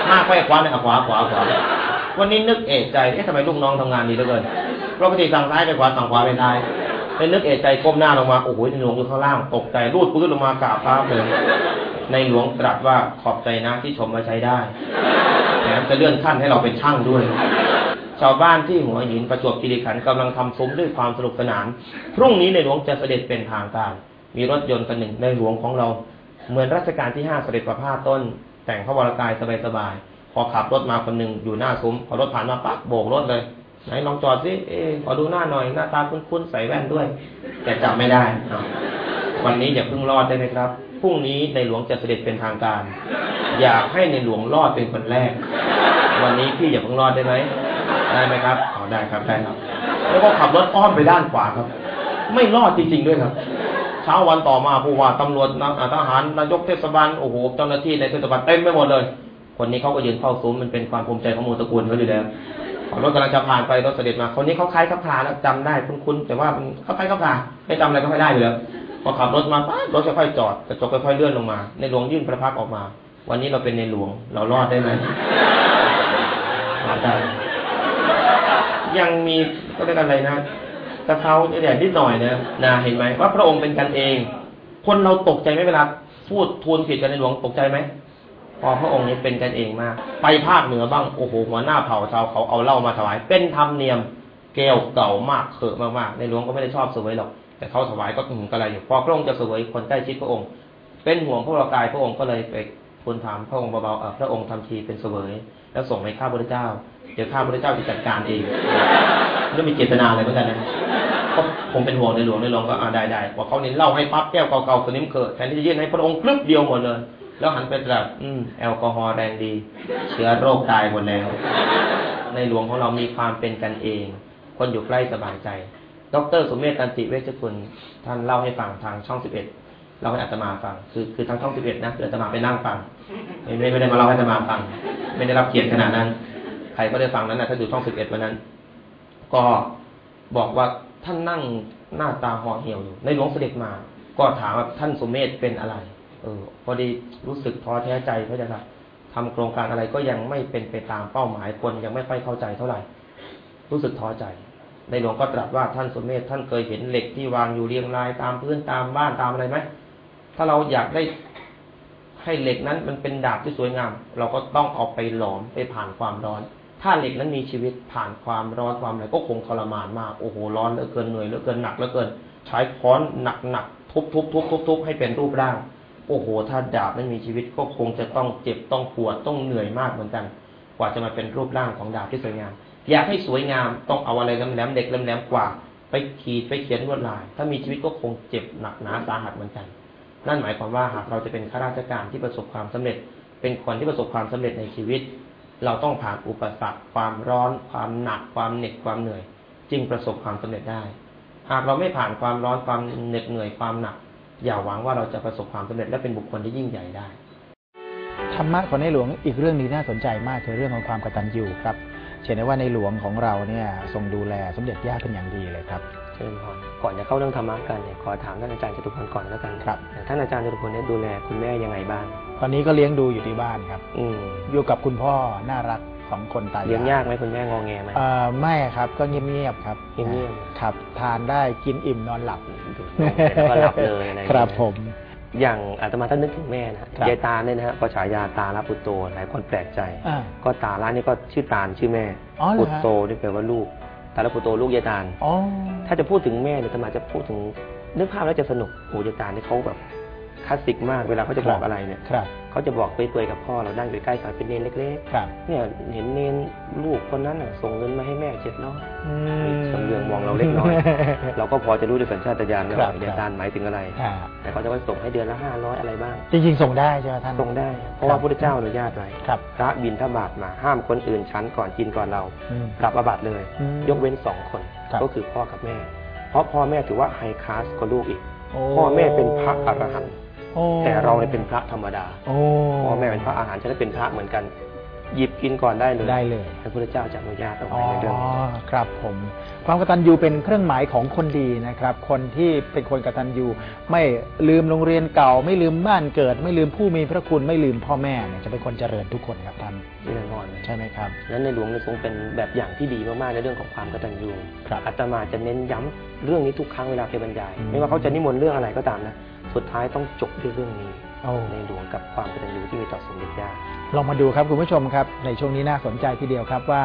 หน้าค่อยขวาหน่ยขวาขวาขวาวันนี้นึกเอะใจเอ๊ะทำไมลูกน้องทำงานดีเหลือเกินปกติสั่งซ้ายไปขวาสั่งขวาไปซ้ายเป็นนึกเอะใจก้มหน้าลงมาโอ้โหในหลวงอยู่ข้างล่างตกใจรูดปื้นลงมากราบพระเลยในหลวงตรัสว่าขอบใจนะที่ชมมาใช้ได้แถมจะเลื่อนขั้นให้เราเป็นช่างด้วยชาวบ้านที่หัวหินประจวบคีรีขันธ์กำลังทำซุ้มด้วยความสนุกสนาน พรุ่งนี้ในหลวงจะเสด็จเป็นทางการ มีรถยนต์คันหนึ่งในหลวงของเรา เหมือนรัชกาลที่ห้าเสด็จประพาสต้น แต่งพระวรกายสบายๆพอขับรถมาคนหนึ่งอยู่หน้าซุ้มพอรถผ่านมาปั๊บโบกรถเลยไหนลองจอดสิเอ๊ะขอดูหน้าหน่อยหน้าตาคุ้นๆใส่แว่นด้วย แต่จำไม่ได้ววันนี้อย่าเพิ่งรอดได้ไหมครับพรุ่งนี้ในหลวงจะเสด็จเป็นทางการ อยากให้ในหลวงรอดเป็นคนแรก วันนี้พี่อย่าเพิ่งรอดได้ไหมได้ไหมครับอ๋อได้ครับได้ครับ แล้วก็ขับรถอ้อมไปด้านขวาครับ ไม่รอดจริงๆด้วยครับ เช้าวันต่อมาผู้ว่าตำรวจนะทหารนายกเทศบาลโอ้โหเจ้าหน้าที่ในเทศบาลเต็มไปหมดเลย คนนี้เขาก็ยืนเฝ้าซุ้มมันเป็นความภูมิใจของหมูตระกูลเขาอยู่แล้วรถกำลังจะผ่านไปรถเสด็จมา คนนี้เขาคล้ายเขาพลาแล้วจำได้คุ้นๆแต่ว่ามันเขาคล้ายเขาพลาไม่จำอะไรก็ไม่ได้อยู่แล้วพอขับรถมาปั๊บรถค่อยๆจอดกระจกค่อยๆเลื่อนลงมา ในหลวงยื่นพระพักออกมา วันนี้เราเป็นในหลวง เรารอดได้ไหมรอดได้ยังมีก็เรียกอะไรนะ กระเท้าเนี่ยนิดหน่อยนะนะเห็นไหมว่าพระองค์เป็นกันเอง คนเราตกใจไหมเวลาพูดทูลผิดกันในหลวงตกใจไหมพอพระองค์นี้เป็นกันเองมาก ไปภาคเหนือบ้างโอ้โหหัวหน้าเผ่าชาวเขาเอาเหล้ามาถวาย เป็นธรรมเนียมแก้วเก่ามากเขอะมากๆในหลวงก็ไม่ได้ชอบเสวยหรอกแต่เขาถวายก็ถึงกระไรอยู่พอพระองค์จะเสวยคนใกล้ชิดพระองค์ เป็นห่วงพระวรากายพระองค์ก็เลยไปทูลถามพระองค์เบาๆเออพระองค์ทำทีเป็นเสวย แล้วส่งให้ข้าพระเจ้า เดี๋ยวข้าพระเจ้าจะจัดการเองไม่มีเจตนาอะไรเหมือนกันนะก็คงเป็นห่วงในหลวงในหลวงก็อ่าได้ได้พอเขาเน้นเหล่าให้ปั๊บแก้วเก่าๆสนิมเกิดแทนที่จะยื่นให้พระองค์กลึบเดียวหมดเลย แล้วหันไปตรัสอืมแอลกอฮอล์แรงดี เชื้อโรคตายหมดแล้ว ในหลวงของเรามีความเป็นกันเอง คนอยู่ใกล้สบายใจ ดรสมเมธตันติเวชกุลท่านเล่าให้ฟังทางช่องสิบเอ็ดเล่าให้อาตมาฟัง คือคือทางช่องสิบเอ็ดนะคืออาตมาไปนั่งฟังไม่ไม่ไม่ได้มาเล่าให้อาตมาฟัง ไม่ได้รับเกียรติขนาดนั้น ใครก็ได้ฟังนั้นนะถ้าดูช่องสิบเอ็ดวันนั้น ก็บอกว่าท่านนั่งหน้าตาห่อเหี่ยวอยู่ ในหลวงเสด็จมา ก็ถามว่าท่านสมเมธเป็นอะไร เออ พอดีรู้สึกท้อแท้ใจพระเจ้าค่ะทำโครงการอะไรก็ยังไม่เป็นไปตามเป้าหมายคนยังไม่ค่อยเข้าใจเท่าไหร่ รู้สึกท้อใจ ในหลวงก็ตรัสว่าท่านสมเมธท่านเคยเห็นเหล็กที่วางอยู่เรียงรายตามพื้นตามบ้านตามอะไรไหมถ้าเราอยากได้ให้เหล็กนั้นมันเป็นดาบที่สวยงาม เราก็ต้องเอาไปหลอมไปผ่านความร้อน ถ้าเหล็กนั้นมีชีวิตผ่านความร้อนความอะไรก็คงทรมานมากโอ้โหร้อนเหลือเกินเหนื่อยเหลือเกินหนักเหลือเกิน ใช้ค้อนหนักหนักทุบทุบทุบทุบทุบให้เป็นรูปร่าง โอ้โห ถ้าดาบนั้นมีชีวิตก็คงจะต้องเจ็บต้องปวดต้องเหนื่อยมากเหมือนกัน กว่าจะมาเป็นรูปร่างของดาบที่สวยงาม อยากให้สวยงามต้องเอาอะไรแหลมๆเด็กแหลมๆกว่า ไปขีดไปเขียนลวดลาย ถ้ามีชีวิตก็คงเจ็บหนักหนาสาหัสเหมือนกัน นั่นหมายความว่าหากเราจะเป็นข้าราชการที่ประสบความสำเร็จ เป็นคนที่ประสบความสำเร็จในชีวิต เราต้องผ่านอุปสรรค ความร้อน ความหนัก ความเหน็ดความเหนื่อย จึงประสบความสำเร็จได้ หากเราไม่ผ่านความร้อนความเหน็ดเหนื่อยความหนัก อย่าหวังว่าเราจะประสบความสำเร็จและเป็นบุคคลที่ยิ่งใหญ่ได้ธรรมะของในหลวงอีกเรื่องหนึงน่าสนใจมากคือเรื่องของความกตัญญูครับเห็นได้ว่าในหลวงของเราเนี่ยทรงดูแลสมเด็จย่าเป็นอย่างดีเลยครับเชิญพรก่อนจะเข้าเรื่องธรรมะกันเนี่ยขอถามท่านอาจารย์จตุพลก่อนแล้วกันครับท่านอาจารย์จตุพลเนี่ยดูแลคุณแม่ยังไงบ้าง ตอนนี้ก็เลี้ยงดูอยู่ที่บ้านครับ อืมอยู่กับคุณพ่อน่ารักสองคนตายายเลี้ยงยากไหมคุณแม่งอแงไหม เอ่อไม่ครับก็เงียบๆครับเงียบๆครับ ทานได้กินอิ่มนอนหลับดูแล้วก็หลับเลยอะไรอย่างเงี้ยครับผม อย่างอาตมาท่านนึกถึงแม่นะครับ ยายตาเนี่ยนะฮะก็ฉายาตาลปุตโตหลายคนแปลกใจ อ่า ก็ตาละนี่ก็ชื่อตาลชื่อแม่อ๋อเหรอฮะ ปุตโตนี่แปลว่าลูก ตาลปุตโตลูกยายตาล อ๋อ ถ้าจะพูดถึงแม่เนี่ยอาตมาจะพูดถึงนึกภาพแล้วจะสนุกโอ้ยายตาลนี่เขาแบบข ลาสสิกมากเวลาเขาจะบอกอะไรเนี่ยครับเขาจะบอกเปรยๆกับพ่อเรานั่งอยู่ใกล้ๆสายเป็นเนนเล็กครับๆเนี่ยเห็นเนนลูกคนนั้นน่ะส่งเงินมาให้แม่เจ็ดร้อยอืมสำเรืองมองเราเล็กน้อย เราก็พอจะรู้ด้วยสัญชาตญาณว่าครับเดี๋ยวตาลหมายถึงอะไรอ่าแต่เขาจะว่าส่งให้เดือนละห้าร้อยอะไรบ้าง จริงๆส่งได้ใช่ไหมท่านส่งได้ เพราะว่าพระพุทธเจ้าอนุญาตไว้ครับพระบินทบาทมาห้ามคนอื่นชั้นก่อนกินก่อนเราอืมปรับอาบัติเลยอืมยกเว้นสองคนครับก็คือพ่อกับแม่ เพราะพ่อแม่ถือว่าไฮคลาสกว่าลูกอีกโอ้พ่อแม่เป็นพระอรหันต์โอ้ แต่เราเนี่ยเป็นพระธรรมดาโอ้พ่อแม่เป็นพระอาหารฉันก็เป็นพระเหมือนกัน หยิบกินก่อนได้เลยได้เลย พระพุทธเจ้าจะอนุญาตเอาอ๋อไว้ในเรื่องนี้ครับผม ความกตัญญูเป็นเครื่องหมายของคนดีนะครับ คนที่เป็นคนกตัญญูไม่ลืมโรงเรียนเก่า ไม่ลืมบ้านเกิด ไม่ลืมผู้มีพระคุณไม่ลืมพ่อแม่เนี่ยจะเป็นคนเจริญทุกคนครับท่านแน่นอนใช่ไหมครับนั้นในหลวงเนี่ยทรงเป็นแบบอย่างที่ดีมากๆในเรื่องของความกตัญญูครับอาตมาจะเน้นย้ำเรื่องนี้ทุกครั้งเวลาไปบรรยายอืมไม่ว่าเขาจะนิมนต์เรื่องอะไรก็ตามนะสุดท้ายต้องจบด้วยเรื่องนี้โอ้ ในหลวงกับความกตัญญูที่มีต่อสมเด็จย่าลองมาดูครับคุณผู้ชมครับ ในช่วงนี้น่าสนใจทีเดียวครับว่า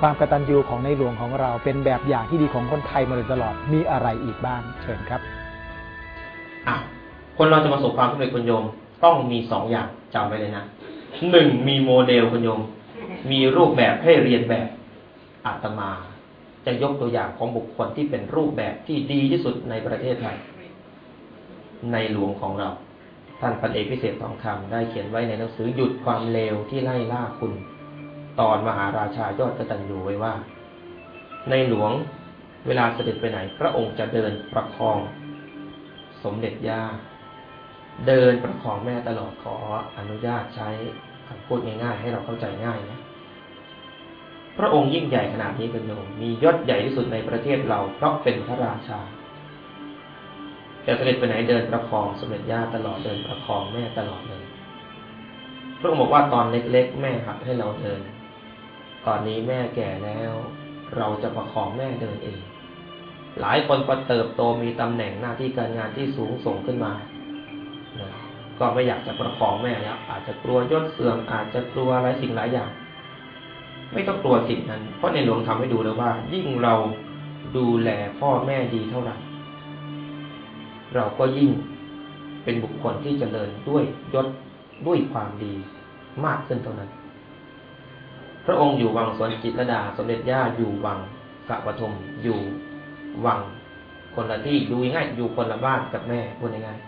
ความกตัญญูของในหลวงของเราเป็นแบบอย่างที่ดีของคนไทยมาโดยตลอดมีอะไรอีกบ้างเชิญครับอะคนเราจะประสบความสำเร็จคุณโยมต้องมีสองอย่างจำไว้เลยนะหนึ่งมีโมเดลคุณโยม มีรูปแบบให้เรียนแบบอาตมา จะยกตัวอย่างของบุคคลที่เป็นรูปแบบที่ดีที่สุดในประเทศไทยในหลวงของเรา ท่านพันเอกพิเศษทองคำได้เขียนไว้ในหนังสือหยุดความเลวที่ไล่ล่าคุณ ตอนมหาราชายอดกตัญญูไว้ว่า ในหลวงเวลาเสด็จไปไหน พระองค์จะเดินประคอง สมเด็จย่าเดินประคองแม่ตลอดขออนุญาตใช้คำพูดง่ายๆ ให้เราเข้าใจง่ายนะพระองค์ยิ่งใหญ่ขนาดนี้เป็นโยมมียศใหญ่ที่สุดในประเทศเราเพราะเป็นพระราชา แต่เสด็จไปไหนเดินประคองสมเด็จย่าตลอดเดินประคองแม่ตลอดเลยพระองค์บอกว่าตอนเล็กๆ แม่หัดให้เราเดิน ตอนนี้แม่แก่แล้ว เราจะประคองแม่เดินเอง หลายคนพอเติบโตมีตำแหน่งหน้าที่การงานที่สูงส่งขึ้นมานะก็ไม่อยากจะประคองแม่แล้วอาจจะกลัวยศเสื่อมอาจจะกลัวหลายสิ่งหลายอย่าง ไม่ต้องกลัวสิ่งนั้น เพราะในหลวงทำให้ดูแล้วว่า ยิ่งเราดูแลพ่อแม่ดีเท่าไหร่ เราก็ยิ่งเป็นบุคคลที่เจริญด้วยยศด้วยความดีมากขึ้นเท่านั้น พระองค์อยู่วังสวนจิตรดาสมเด็จย่าอยู่วังสะปฐมอยู่วัง คนละที่ดูง่ายอยู่คนละบ้านกับแม่พูดง่าย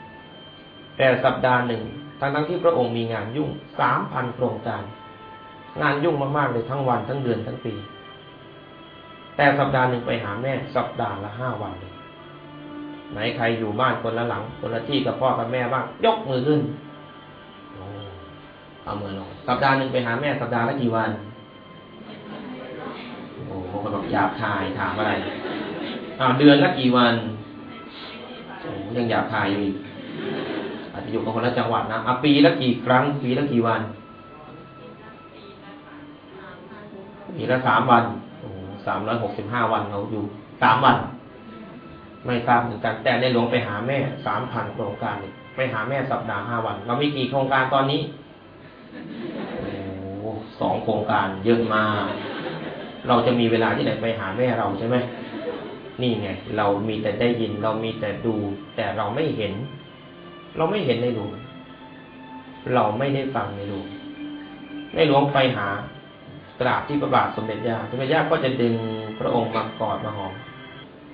ๆแต่สัปดาห์หนึ่งทั้งทั้งๆที่พระองค์มีงานยุ่งสามพันโครงการ งานยุ่งมากๆเลยทั้งวันทั้งเดือนทั้งปี แต่สัปดาห์หนึ่งไปหาแม่สัปดาห์ละห้าวันเลย ไหนใครอยู่บ้านคนละหลัง คนละที่กับพ่อกับแม่บ้าง ยกมือขึ้นโอ้เอามือลงสัปดาห์หนึ่งไปหาแม่สัปดาห์ละกี่วัน โอ้โหคนบอกหยาบคายถามอะไรอ้าวเดือนละกี่วันโอ้ยังหยาบคายอยู่อีกอาจจะอยู่กับคนละจังหวัดนะอะปีละกี่ครั้ง ปีละกี่วันปีละสามวันโอ้สามร้อยหกสิบห้าวันเราอยู่สามวัน ไม่ทราบเหมือนกัน แต่ในหลวงไปหาแม่สามพันโครงการเลยไปหาแม่สัปดาห์ห้าวัน เรามีกี่โครงการตอนนี้โอ้สองโครงการเยอะมาก เราจะมีเวลาที่ไหนไปหาแม่เราใช่ไหมนี่ไง เรามีแต่ได้ยิน เรามีแต่ดู แต่เราไม่เห็น เราไม่เห็นในหลวงเราไม่ได้ฟังในหลวงในหลวงไปหากราบที่พระบาทสมเด็จย่าสมเด็จย่าก็จะดึงพระองค์มากอดมาหอม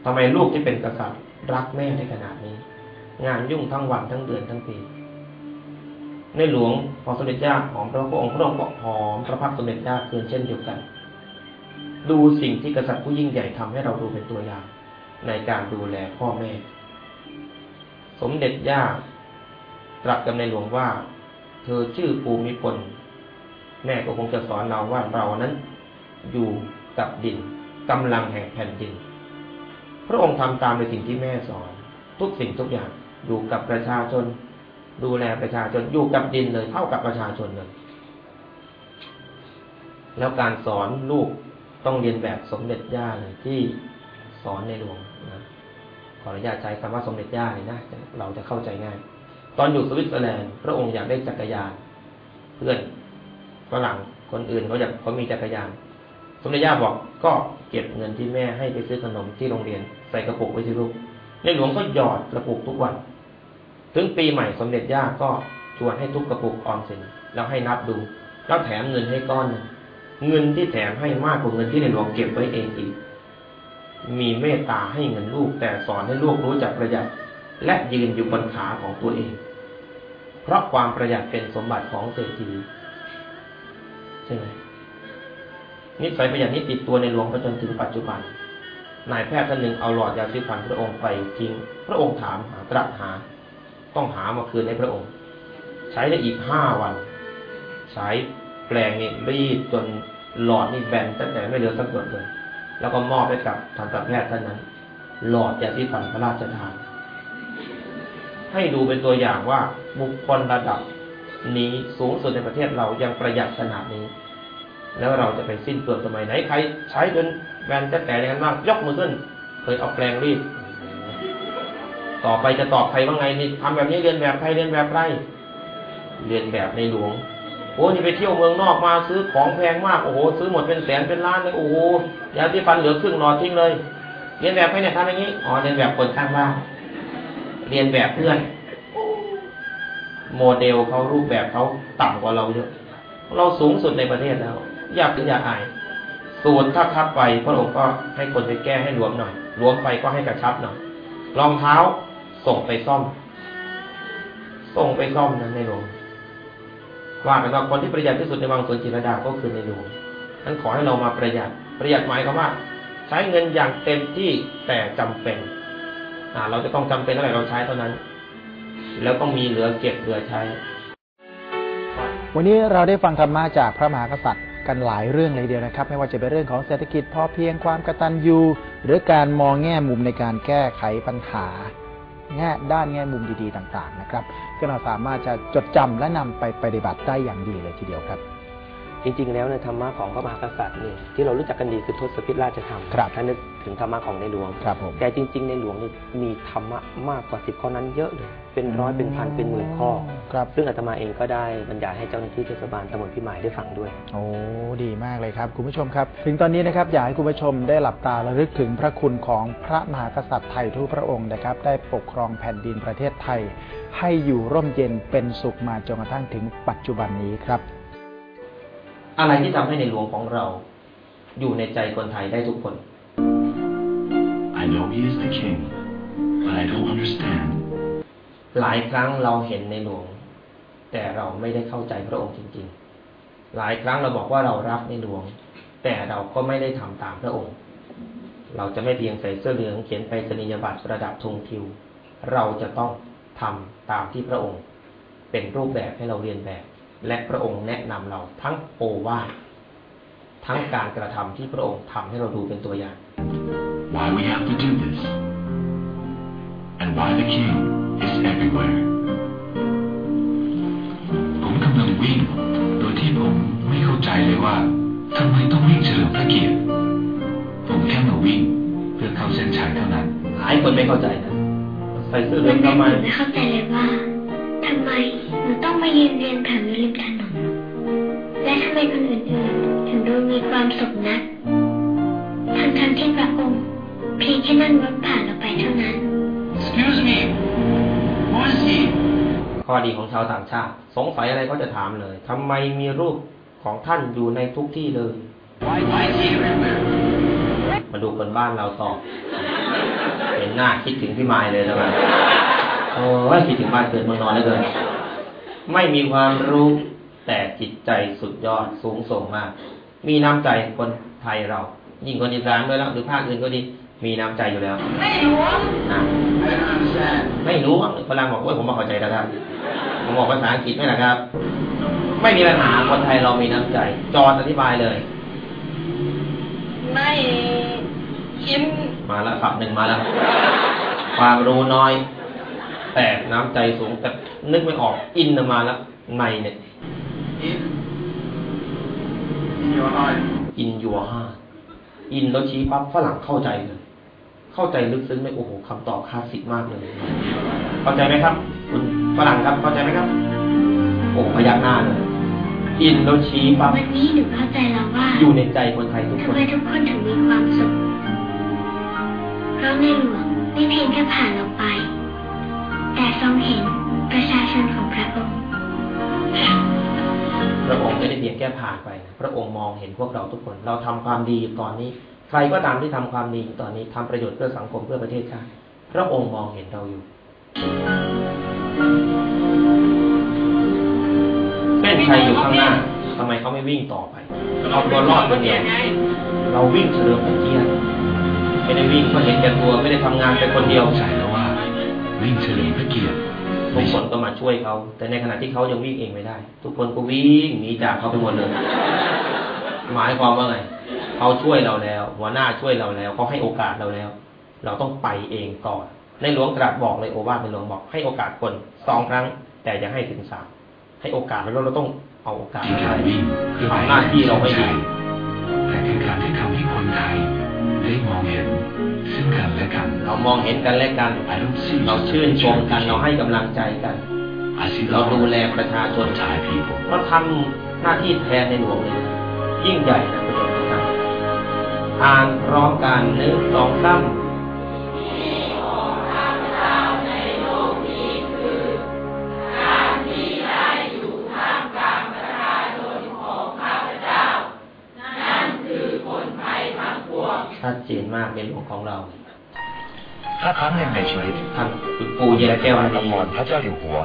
ทำไมลูกที่เป็นกษัตริย์ รักแม่ได้ขนาดนี้ งานยุ่งทั้งวันทั้งเดือนทั้งปีในหลวงพอสมเด็จย่าหอมพระองค์พระองค์ก็หอมพระพักตร์สมเด็จย่าคืนเช่นเดียวกัน ดูสิ่งที่กษัตริย์ผู้ยิ่งใหญ่ทำให้เราดูเป็นตัวอย่าง ในการดูแลพ่อแม่ สมเด็จย่าตรัสกับในหลวงว่า เธอชื่อภูมิพลแม่ก็คงจะสอนเราว่าเรานั้น อยู่กับดินกำลังแห่งแผ่นดิน พระองค์ทำตามในสิ่งที่แม่สอน ทุกสิ่งทุกอย่างอยู่กับประชาชน ดูแลประชาชนอยู่กับดินเลยเท่ากับประชาชนเลยแล้วการสอนลูกต้องเรียนแบบสมเด็จย่าเลยที่สอนในหลวงนะขออนุญาตใช้คำว่าสมเด็จย่าเลยนะเราจะเข้าใจง่าย ตอนอยู่สวิตเซอร์แลนด์พระองค์อยากได้จักรยาน เพื่อนฝรั่งคนอื่นเขาอยากเขามีจักรยาน สมเด็จย่าบอก ก็เก็บเงินที่แม่ให้ไปซื้อขนมที่โรงเรียนใส่กระปุกไว้ที่ลูกในหลวงก็หยอดกระปุกทุกวัน ถึงปีใหม่สมเด็จย่าก็ชวนให้ทุกกระปุกออมสินแล้วให้นับดูแล้วแถมเงินให้ก้อนนึงเงินที่แถมให้มากกว่าเงินที่ในหลวงเก็บไว้เองอีก มีเมตตาให้เงินลูกแต่สอนให้ลูกรู้จักประหยัด และยืนอยู่บนขาของตัวเอง เพราะความประหยัดเป็นสมบัติของเศรษฐีใช่ไหม นิสัยประหยัดนี้ติดตัวในหลวงไปจนถึงปัจจุบัน นายแพทย์ท่านหนึ่งเอาหลอดยาสีฟันพระองค์ไปทิ้ง พระองค์ถามหาตรัสหา ต้องหามาคืนให้พระองค์ ใช้ได้อีกห้าวัน ใช้แปลงนี่รีดจนหลอดนี่แบนตั้งแต่ไม่เหลือสักส่วนเลย แล้วก็มอบให้กับทันตแพทย์ท่านนั้น หลอดยาสีฟันพระราชทาน ให้ดูเป็นตัวอย่างว่าบุคคลระดับนี้สูงสุดในประเทศเรายังประหยัดขนาดนี้ แล้วเราจะไปสิ้นเปลืองทำไมไหนใครใช้จนแบนจะแต่อย่างนั้นมาก ยกมือขึ้น เคยเอาแปลงรีด ต่อไปจะตอบใครว่าไงนี่ทำแบบนี้เรียนแบบใครเรียนแบบไรเรียนแบบในหลวงโอ้นี่ไปเที่ยวเมืองนอกมาซื้อของแพงมากโอ้โหซื้อหมดเป็นแสนเป็นล้านเลยโอ้โหยาที่ฟันเหลือครึ่งหลอดทิ้งเลยเรียนแบบใครเนี่ยทำอย่างนี้อ๋อเรียนแบบคนข้างบ้านเรียนแบบเพื่อนโมเดลเขารูปแบบเขาต่ำกว่าเราเยอะ เราสูงสุดในประเทศแล้ว อยากเป็นอยากอายสูตรถ้าคับไปพระองค์ก็ให้คนไปแก้ให้หลวมหน่อยหลวมไปก็ให้กระชับหน่อยรองเท้าส่งไปซ่อม ส่งไปซ่อมนั้นในหลวงว่ากันว่าคนที่ประหยัดที่สุดในวังสวนจิรดาก็คือในหลวงนั้นขอให้เรามาประหยัดประหยัดหมายความว่า ใช้เงินอย่างเต็มที่แต่จำเป็นอ่าเราจะต้องจำเป็นเท่าไหร่เราใช้เท่านั้น แล้วก็มีเหลือเก็บเหลือใช้ วันนี้เราได้ฟังธรรมะจากพระมหากษัตริย์ กันหลายเรื่องเลยเดียวนะครับ ไม่ว่าจะเป็นเรื่องของเศรษฐกิจพอเพียงความกระตันยูหรือการมองแง่มุมในการแก้ไขปัญหาแง่ด้านแง่มุมดีๆต่าง ๆ นะครับก็เราสามารถจะจดจำและนำไปปฏิบัติได้อย่างดีเลยทีเดียวครับ จริง ๆ แล้วในธรรมะของพระมหากษัตริย์นี่ที่เรารู้จักกันดีคือทศพิธราชธรรมครับถ้านึกถึงธรรมะของในหลวง ครับผมแต่จริง ๆ ในหลวงนี่มีธรรมะมากกว่าสิบข้อนั้นเยอะเลย เป็นร้อยเป็นพันเป็นหมื่นข้อ ครับ ซึ่งอาตมาเองก็ได้บรรยายให้เจ้าหน้าที่เทศบาลตำบลพิมายได้ฟังด้วย โอ้ดีมากเลยครับ คุณผู้ชมครับ ถึงตอนนี้นะครับอยากให้คุณผู้ชมได้หลับตาระลึกถึงพระคุณของพระมหากษัตริย์ไทยทุกพระองค์นะครับ ได้ปกครองแผ่นดินประเทศไทย ให้อยู่ร่มเย็นเป็นสุขมาจนกระทั่งถึงปัจจุบันนี้ครับ อะไรที่ทำให้ในหลวงของเรา อยู่ในใจคนไทยได้ทุกคน I know he is the king, but I don't understand. หลายครั้งเราเห็นในหลวง แต่เราไม่ได้เข้าใจพระองค์จริง ๆ หลายครั้งเราบอกว่าเรารักในหลวง แต่เราก็ไม่ได้ทำตามพระองค์ เราจะไม่เพียงใส่เสื้อเหลืองเขียนไปสนิยบัตรประดับธงทิว เราจะต้องทำตามที่พระองค์ เป็นรูปแบบให้เราเรียนแบบ และพระองค์แนะนำเราทั้งโอวาททั้งการกระทำที่พระองค์ทำให้เราดูเป็นตัวอย่าง Why we have to do this? And why the king is everywhere. ผมกำลังวิ่ง โดยที่ผมไม่เข้าใจเลยว่าทำไมต้องวิ่งเฉลิมพระเกียรติผมแค่มาวิ่ง เพื่อเข้าเส้นชัยเท่านั้นหลายคนไม่เข้าใจนะใส่เสื้อเหลืวัอนงนั้นทำไมหนูไม่เข้าใจเลยว่าทำไมหนูต้องมายืนเรียนแถวอยู่ริม คนอื่นๆ ถึงดูมีความสุขนักทั้งทั้งๆที่พระองค์เพียงแค่นั่งรถผ่านเราไปเท่านั้น Excuse me who is he ข้อดีของชาวต่างชาติ สงสัยอะไรก็จะถามเลยทำไมมีรูปของท่านอยู่ในทุกที่เลย why why is he everywhere มาดูคนบ้านเราตอบเห็นหน้าคิดถึงพี่มายเลยนะมันโอ้คิดถึงบ้านเกิดเมืองนอนเหลยเกินไม่มีความรู้ แต่จิตใจสุดยอดสูงส่งมาก มีน้ำใจคนไทยเรา ยิ่งคนอีสานด้วยแล้วหรือภาคอื่นก็ดี มีน้ำใจอยู่แล้ว ไม่รู้อะ I don't understand ไม่รู้อะฝรั่งบอกว่าผมมาเข้าใจแล้วครับผมบอกภาษาอังกฤษไหมล่ะครับ ไม่มีปัญหาคนไทยเรามีน้ำใจ จอร์นอธิบายเลย ไม่คิมมาแล้วสับหนึ่งมาแล้ว ความรู้น้อย แต่น้ำใจสูงแต่นึกไม่ออกอินน่ะมาแล้วในเนี่ย in in your heart อินยัวห้าอินแล้วชี้ปั๊บฝรั่งเข้าใจเลยเข้าใจลึกซึ้งเลยโอ้โหคำตอบคลาสสิกมากเลย เข้าใจไหมครับ คุณฝรั่งครับ เข้าใจไหมครับโอ้พยักหน้าเลยอินแล้วชี้ปั๊บวันนี้หนูเข้าใจแล้วว่า อยู่ในใจคนไทยทุกคทำนไมทุกคนถึงมีความสุขเพราะในหลวงไม่เพียงแค่ผ่านเราไป แต่ทรงเห็นค่ แค่ผ่านไป พระองค์มองเห็นพวกเราทุกคน เราทำความดีตอนนี้ ใครก็ตามที่ทำความดีตอนนี้ทำประโยชน์เพื่อสังคมเพื่อประเทศชาติพระองค์มองเห็นเราอยู่เส้นชัยอยู่ข้างหน้าทำไมเขาไม่วิ่งต่อไปเอาตัวรอดคนเดียวเราวิ่งเฉลิมพระเกียรติไม่ได้วิ่งเพื่อเห็นแก่ตัวไม่ได้ทำงานแต่คนเดียวเข้าใจแล้วว่า วิ่งเฉลิมพระเกียรติ ทุกคนก็มาช่วยเขา แต่ในขณะที่เขายังวิ่งเองไม่ได้ ทุกคนก็วิ่งหนีจากเขาไปหมดเลยหมายความว่าไงเขาช่วยเราแล้ว หัวหน้าช่วยเราแล้วเขาให้โอกาสเราแล้ว เราต้องไปเองก่อน ในหลวงตรัสบอกเลยโอวาทในหลวงบอกให้โอกาสคนสองครั้ง แต่อย่าให้ถึงสามให้โอกาสแล้วเราต้องเอาโอกาสที่ไปการวิ่งเพื่อไปทำหน้าที่เราไม่ดีแต่คือการที่ทำให้คนไทย ได้มองเห็น ซึ่งกันและกันเรามองเห็นกันและกัน I don't see เราชื่นชมกันเราให้กำลังใจกัน I see เราดูแลประชาชน Thai people เราทำหน้าที่แทนในหลวงเลยนะยิ่งใหญ่นะคุณผู้ชมทุกท่านอ่านพร้อมกันหนึ่งสองสาม ชัดเจนมากในหลวงของเราถ้าครั้งหนึ่งในชีวิตท่านคือปู่เย็นแก้วและดีละครพระเจ้าอยู่หัว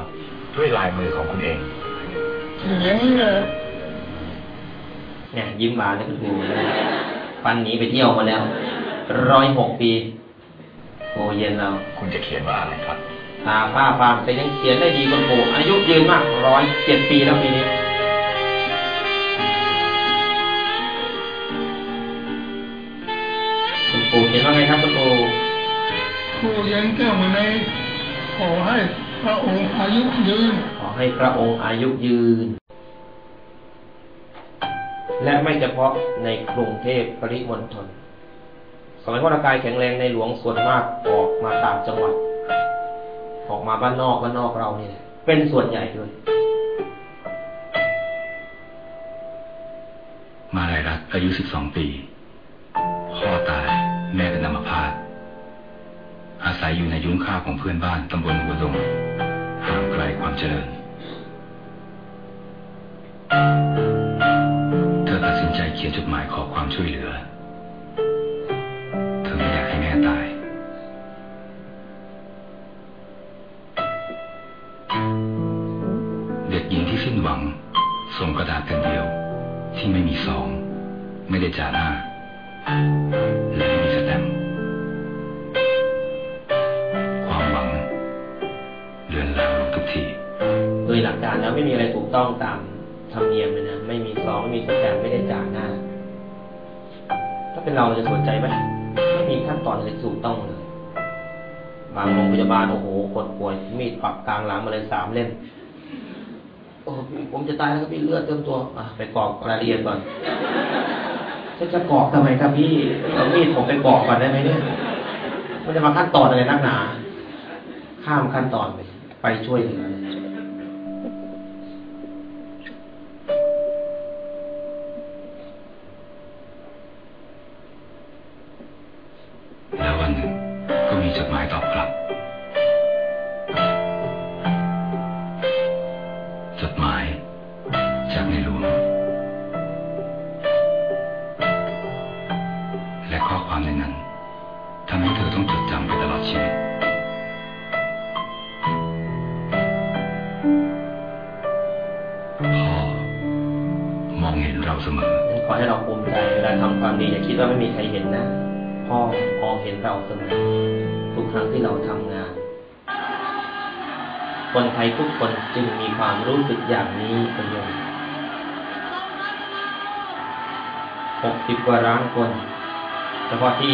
ด้วยลายมือของคุณเองเนี่ยยิ้มหวานเลยคุณปู่นะปันหนีไปเที่ยวมาแล้วร้อยหกปีปู่เย็นเรา คุณจะเขียนว่าอะไรครับตาฝ้าฟางแต่ยังเขียนได้ดีกว่าปู่อายุยืนมากร้อยเจ็ดปีแล้วปีนี้ ว่าไงครับคุณปู่ผู้เรียนแก้วมาในขอให้พระองค์อายุยืน ขอให้พระองค์อายุยืน และไม่เฉพาะในกรุงเทพปริมณฑลสมัยว่าร่างกายแข็งแรงในหลวงส่วนมากออกมาต่างจังหวัด ออกมาบ้านนอกบ้านนอกเรานี่แหละเป็นส่วนใหญ่ด้วย มาลายรัตน์อายุ 12 ปี พ่อตาย ศัยอยู่ในยุ้งข้าวของเพื่อนบ้านตำบลหัวดงห่างไกลความเจริญ เธอตัดสินใจเขียนจดหมายขอความช่วยเหลือ เธอไม่อยากให้แม่ตาย เด็กหญิงที่สิ้นหวังส่งกระดาษแผ่นเดียว ที่ไม่มีซอง ไม่ได้จ่าหน้า ต้องตามธรรมเนียมเลยนะ ไม่มีซองไม่มีสแตมไม่ได้จ่ายหน้า ถ้าเป็นเราจะสนใจไหมไม่มีขั้นตอนอะไรถูกต้องเลย บางโรงพยาบาลโอ้โหคนป่วย มีดปักกลางหลังมาเลยสามเล่มโอ้ผมจะตายแล้วพี่เลือดเต็มตัวอะไปกรอกรายละเอียดก่อนฉันจะกรอกทำไมครับพี่เอามีดผมไปกรอกก่อนได้ไหมเนี่ยมันจะมาขั้นตอนอะไรนักหนา ข้ามขั้นตอนไป ไปช่วยเหลือ รู้สึกอย่างนี้เป็นโยมหกสิบกว่าล้านคน เฉพาะที่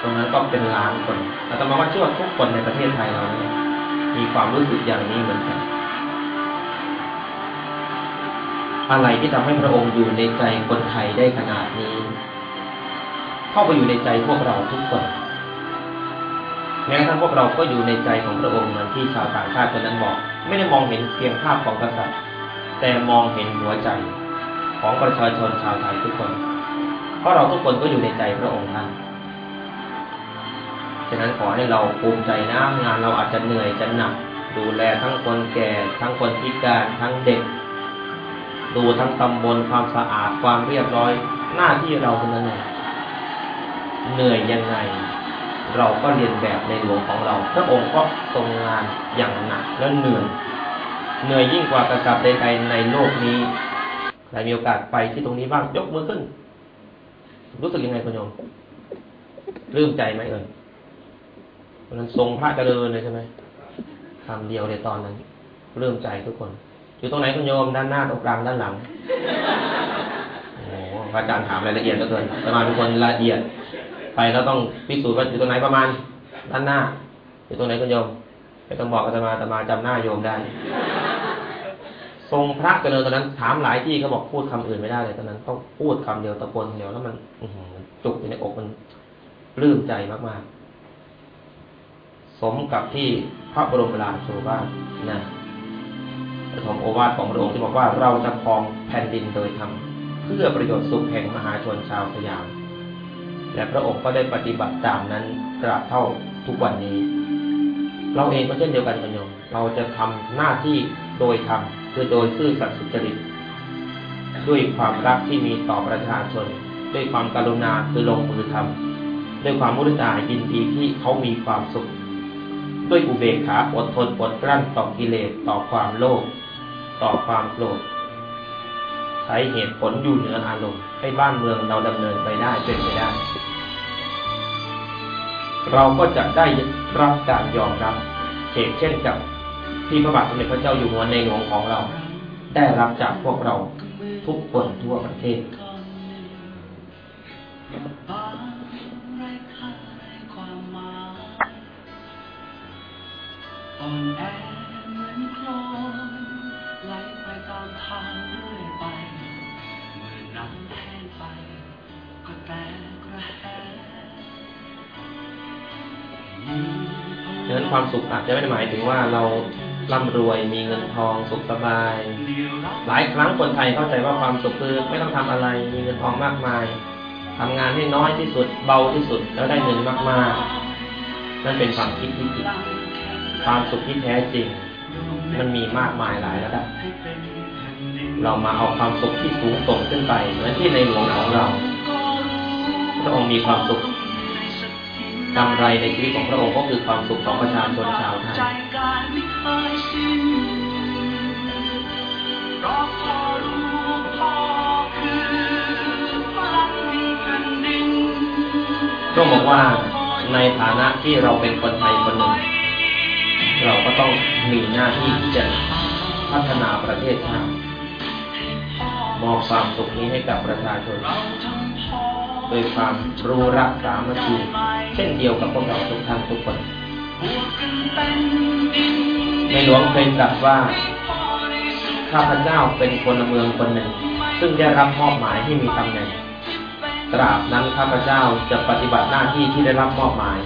ตรงนั้นก็เป็นล้านคนแต่ตมาว่าเชื่อว่าทุกคนในประเทศไทยเราเนี่ยมีความรู้สึกอย่างนี้เหมือนกัน อะไรที่ทำให้พระองค์อยู่ในใจคนไทยได้ขนาดนี้ เข้าไปอยู่ในใจพวกเราทุกคน ม้กระทั่งพวกเราก็อยู่ในใจของพระองค์เหมือนที่ชาวต่างชาติคนนั้นบอกไม่ได้มองเห็นเพียงภาพของกษัตริย์ แต่มองเห็นหัวใจของประชาชนชาวไทยทุกคน เพราะเราทุกคนก็อยู่ในใจพระองค์ท่านฉะนั้นขอให้เราภูมิใจนะงานเราอาจจะเหนื่อยจะหนักดูแลทั้งคนแก่ทั้งคนพิการทั้งเด็ก ดูทั้งตำบลความสะอาดความเรียบร้อยหน้าที่เราเท่านั้นเองเหนื่อยยังไง เราก็เรียนแบบในหลวงของเรา พระองค์ก็ทรงงานอย่างหนักและเหนื่อยเหนื่อยยิ่งกว่ากษัตริย์ใดๆในโลกนี้ใครมีโอกาสไปที่ตรงนี้บ้างยกมือขึ้น รู้สึกยังไงคุณโยมรื่มใจไหมเอ่ยวันนั้นทรงพระเจริญเลยใช่ไหมคำเดียวในตอนนั้นเริ่มใจทุกคน อยู่ตรงไหนคุณโยมด้านหน้าตรงกลางด้านหลังโอ้โหอาจารย์ถามรายละเอียดเหลือเกินจะมาเป็นคนละเอียด ไปแล้วต้องพิสูจน์ว่าอยู่ตรงไหนประมาณด้านหน้า อยู่ตรงไหนคุณโยมไม่ต้องบอกอาตมาอาตมาจำหน้าโยมได้ ทรงพระเจริญตอนนั้นถามหลายที่เขาบอกพูดคำอื่นไม่ได้เลยตอนนั้นต้องพูดคำเดียวตะโกนเดียวแล้วมันอืมันจุกอยู่ในอกมันปลื้มใจมากๆ สมกับที่พระบรมราโชวาทนะปฐมโอวาทของพระองค์ที่บอกว่าเราจะครองแผ่นดินโดยธรรมเพื่อประโยชน์สุขแห่งมหาชนชาวสยาม และพระองค์ก็ได้ปฏิบัติตามนั้นตราบเท่าทุกวันนี้ เราเองก็เช่นเดียวกันกันโยมเราจะทำหน้าที่โดยธรรมคือโดยซื่อสัตย์สุจริตด้วยความรักที่มีต่อประชาชน ด้วยความกรุณาคือลงมือทำด้วยความมุทิตายินดีที่เขามีความสุข ด้วยอุเบกขาอดทนอดกลั้นต่อกิเลสต่อความโลภต่อความโกรธ ใช้เหตุผลอยู่เหนืออารมณ์ให้บ้านเมืองเราดำเนินไปได้เป็นไปได้ เราก็จะได้รับการยอมรับเช่นเช่นกับที่พระบาทสมเด็จพระเจ้าอยู่หัวในหลวงของเรา ได้รับจากพวกเราทุกคนทั่วประเทศอ่อ ฉะนั้นความสุขอาจจะไม่ได้หมายถึงว่าเราร่ำรวยมีเงินทองสุขสบาย หลายครั้งคนไทยเข้าใจว่าความสุขคือไม่ต้องทำอะไรมีเงินทองมากมายทำงานให้น้อยที่สุดเบาที่สุดแล้วได้เงินมากๆ นั่นเป็นความคิดที่ผิดความสุขที่แท้จริง มันมีมากมายหลายระดับเรามาเอาความสุขที่สูงส่งขึ้นไปเหมือนที่ในหลวงของเราพระองค์มีความสุข กำไรในชีวิตของพระองค์ก็คือความสุขของประชาชนชาวไทยพระอรู้พ่อคือพลังแห่งแผ่นดินก็บอกว่าในฐานะที่เราเป็นคนไทยคนหนึ่ง เราก็ต้องมีหน้าที่ที่จะพัฒนาประเทศชาติมอบความสุขนี้ให้กับประชาชน โดยความรู้รักสามัคคีเช่นเดียวกับพวกเราทุกท่านทุกคนในหลวงเคยตรัสว่าข้าพเจ้าเป็นพลเมืองคนหนึ่ง ซึ่งได้รับมอบหมายให้มีตำแหน่งตราบนั้นข้าพเจ้าจะปฏิบัติหน้าที่ที่ได้รับมอบหมาย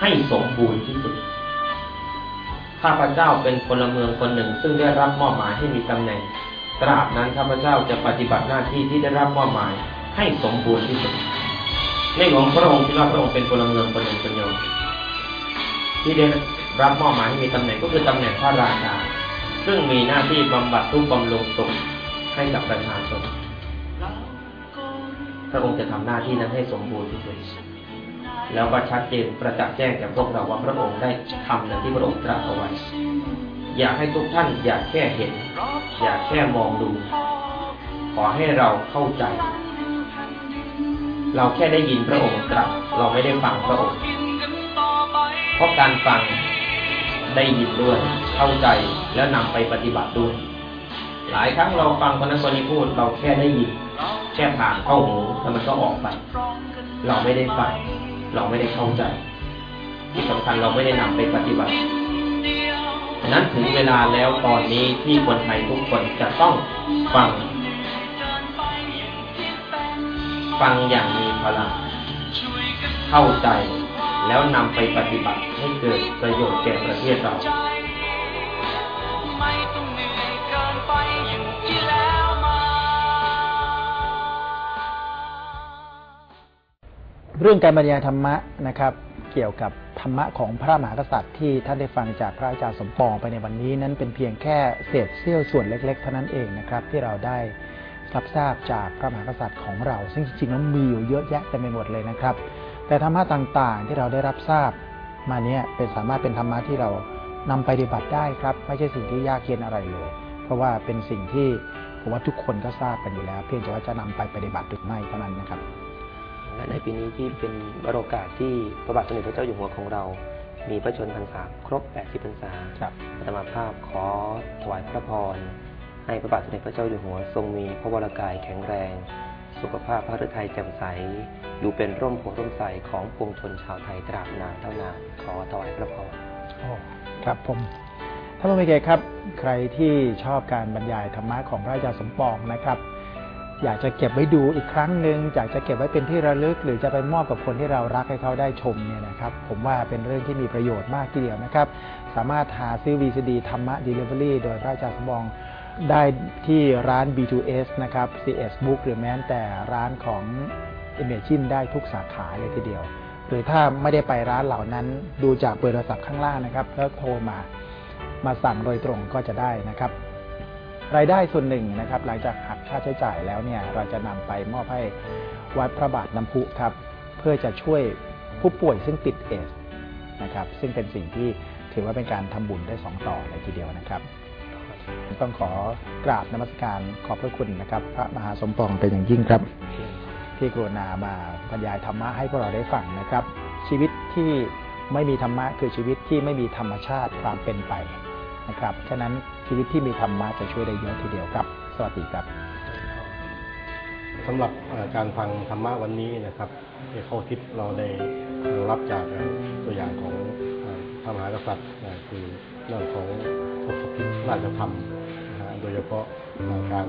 ให้สมบูรณ์ที่สุด ข้าพเจ้าเป็นพลเมืองคนหนึ่ง ซึ่งได้รับมอบหมายให้มีตำแหน่ง ตราบนั้นข้าพเจ้าจะปฏิบัติหน้าที่ที่ได้รับมอบหมายให้สมบูรณ์ที่สุด ในหลวงพระองค์ที่ว่าพระองค์เป็นพลเมืองคนหนึ่งคนเดียวที่ได้รับมอบหมายให้มีตำแหน่งก็คือตำแหน่งพระราชา ซึ่งมีหน้าที่บำบัดทุกข์บำรุงสุขให้กับประชาชนพระองค์จะทำหน้าที่นั้นให้สมบูรณ์ที่สุดแล้วก็ชัดเจนประจักษ์แจ้งแก่พวกเราว่าพระองค์ได้ทำอย่างที่พระองค์ตรัสเอาไว้ อยากให้ทุกท่านอย่าแค่เห็น อย่าแค่มองดู ขอให้เราเข้าใจ เราแค่ได้ยินพระองค์ตรัสเราไม่ได้ฟังพระองค์ เพราะการฟังได้ยินด้วย เข้าใจแล้วนำไปปฏิบัติด้วย หลายครั้งเราฟังคนนั้นคนนี้พูดเราแค่ได้ยิน แค่ผ่านเข้าหูแล้วมันก็ออกไป เราไม่ได้ฟังเราไม่ได้เข้าใจ ที่สำคัญเราไม่ได้นำไปปฏิบัติฉะนั้นถึงเวลาแล้วตอนนี้ที่คนไทยทุกคนจะต้องฟัง ฟังอย่างมีพลัง เข้าใจแล้วนำไปปฏิบัติให้เกิดประโยชน์แก่ประเทศเราเหนื่อยเกินไปอย่างที่แล้วมาเรื่องการบรรยายธรรมะนะครับ เกี่ยวกับธรรมะของพระมหากษัตริย์ที่ท่านได้ฟังจากพระอาจารย์สมปองไปในวันนี้นั้นเป็นเพียงแค่เศษเสี้ยวส่วนเล็ก ๆ เท่านั้นเองนะครับ ที่เราได้ รับทราบจากพระมหากษัตริย์ของเรา ซึ่งจริงๆแล้วมีอยู่เยอะแยะเต็มไปหมดเลยนะครับ แต่ธรรมะต่างๆ ที่เราได้รับทราบมาเนี้ยเป็นสามารถเป็นธรรมะที่เรานำไปปฏิบัติได้ครับ ไม่ใช่สิ่งที่ยากเย็นอะไรเลย เพราะว่าเป็นสิ่งที่ผมว่าทุกคนก็ทราบกันอยู่แล้ว เพียงแต่ว่าจะนำไปปฏิบัติหรือไม่เท่านั้นนะครับและในปีนี้ที่เป็นวโรกาสที่พระบาทสมเด็จพระเจ้าอยู่หัวของเรา มีพระชนมพรรษาครบ 80 พรรษาครับอาตมาภาพขอถวายพระพร ให้พระบาทสมเด็จพระเจ้าอยู่หัวทรงมีพระวรากายแข็งแรง สุขภาพพระฤทัยแจ่มใส อยู่เป็นร่มโพร่มใสของปวงชนชาวไทยตราบนานเท่านานขอถวายพระพรโอ้ครับผมท่านผู้มีเกียรติครับ ใครที่ชอบการบรรยายธรรมะของพระอาจารย์สมปองนะครับ อยากจะเก็บไว้ดูอีกครั้งหนึ่งอยากจะเก็บไว้เป็นที่ระลึก หรือจะไปมอบกับคนที่เรารักให้เขาได้ชมเนี่ยนะครับ ผมว่าเป็นเรื่องที่มีประโยชน์มากทีเดียวนะครับ สามารถหาซื้อ VCD ธรรมะ Delivery โดยพระอาจารย์สมปอง ได้ที่ร้าน B2S นะครับ CS Book หรือแม้แต่ร้านของ Imagine ได้ทุกสาขาเลยทีเดียว หรือถ้าไม่ได้ไปร้านเหล่านั้นดูจากเบอร์โทรศัพท์ข้างล่างนะครับ แล้วโทรมามาสั่งโดยตรงก็จะได้นะครับ รายได้ส่วนหนึ่งนะครับ หลังจากหักค่าใช้จ่ายแล้วเนี่ยเราจะนำไปมอบให้วัดพระบาทน้ำพุครับ เพื่อจะช่วยผู้ป่วยซึ่งติดเอสนะครับ ซึ่งเป็นสิ่งที่ถือว่าเป็นการทำบุญได้สองต่อเลยทีเดียวนะครับ ต้องขอกราบนมัสการขอบพระคุณนะครับ พระมหาสมปองเป็นอย่างยิ่งครับ ที่กรุณามาบรรยายธรรมะให้พวกเราได้ฟังนะครับ ชีวิตที่ไม่มีธรรมะคือชีวิตที่ไม่มีธรรมชาติความเป็นไปนะครับฉะนั้นชีวิตที่มีธรรมะจะช่วยได้เยอะทีเดียวครับ สวัสดีครับสำหรับการฟังธรรมะวันนี้นะครับที่ข้อคิดเราได้รับจากตัวอย่างของพระมหากษัตริย์คือเรื่องของ ทศพิราชธรรมนะโดยเฉพาะการ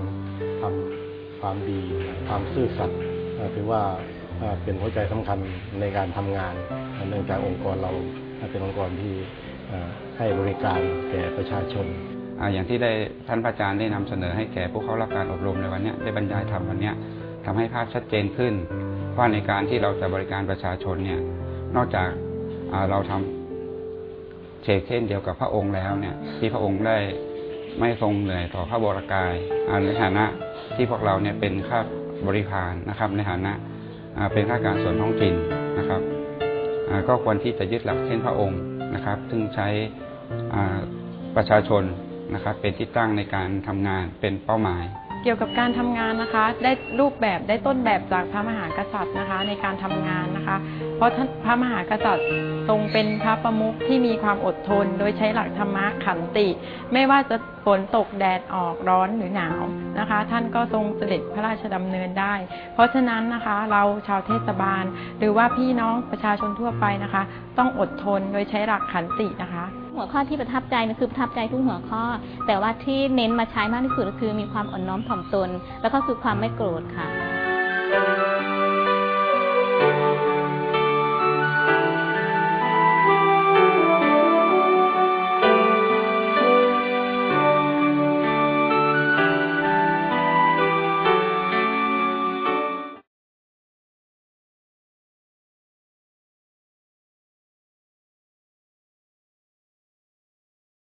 ทำความดีความซื่อสัตย์ถือว่าเป็นหัวใจสำคัญในการทำงาน เนื่องจากองค์กรเราเป็นองค์กรที่ให้บริการแก่ประชาชนอย่างที่ได้ท่านพระอาจารย์ได้นำเสนอให้แก่ผู้เข้ารับการอบรมในวันนี้ได้บรรยายธรรมวันนี้ยทำให้ภาพชัดเจนขึ้นว่าในการที่เราจะบริการประชาชนเนี่ยนอกจากเราทำ เชกเช่นเดียวกับพระองค์แล้วเนี่ย ที่พระองค์ได้ไม่ทรงเหนื่อยต่อพระบรากายอ่าในฐานะที่พวกเราเนี่ยเป็นข้าบริพารนะครับ ในฐานะอ่าเป็นข้าการส่วนท้องถิ่นนะครับอ่าก็ควรที่จะยึดหลักเช่นพระองค์นะครับ ซึ่งใช้อ่าประชาชนนะครับ เป็นที่ตั้งในการทำงานเป็นเป้าหมาย เกี่ยวกับการทำงานนะคะ ได้รูปแบบได้ต้นแบบจากพระมหากษัตริย์นะคะ ในการทำงานนะคะ เพราะท่านพระมหากษัตริย์ทรงเป็นพระประมุขที่มีความอดทน โดยใช้หลักธรรมะขันติ ไม่ว่าจะฝนตกแดดออกร้อนหรือหนาวนะคะ ท่านก็ทรงเสด็จพระราชดำเนินได้ เพราะฉะนั้นนะคะ เราชาวเทศบาล หรือว่าพี่น้องประชาชนทั่วไปนะคะ ต้องอดทนโดยใช้หลักขันตินะคะ หัวข้อที่ประทับใจนะคือประทับใจทุกหัวข้อ แต่ว่าที่เน้นมาใช้มากที่สุดก็คือมีความอ่อนน้อมถ่อมตน แล้วก็คือความไม่โกรธค่ะ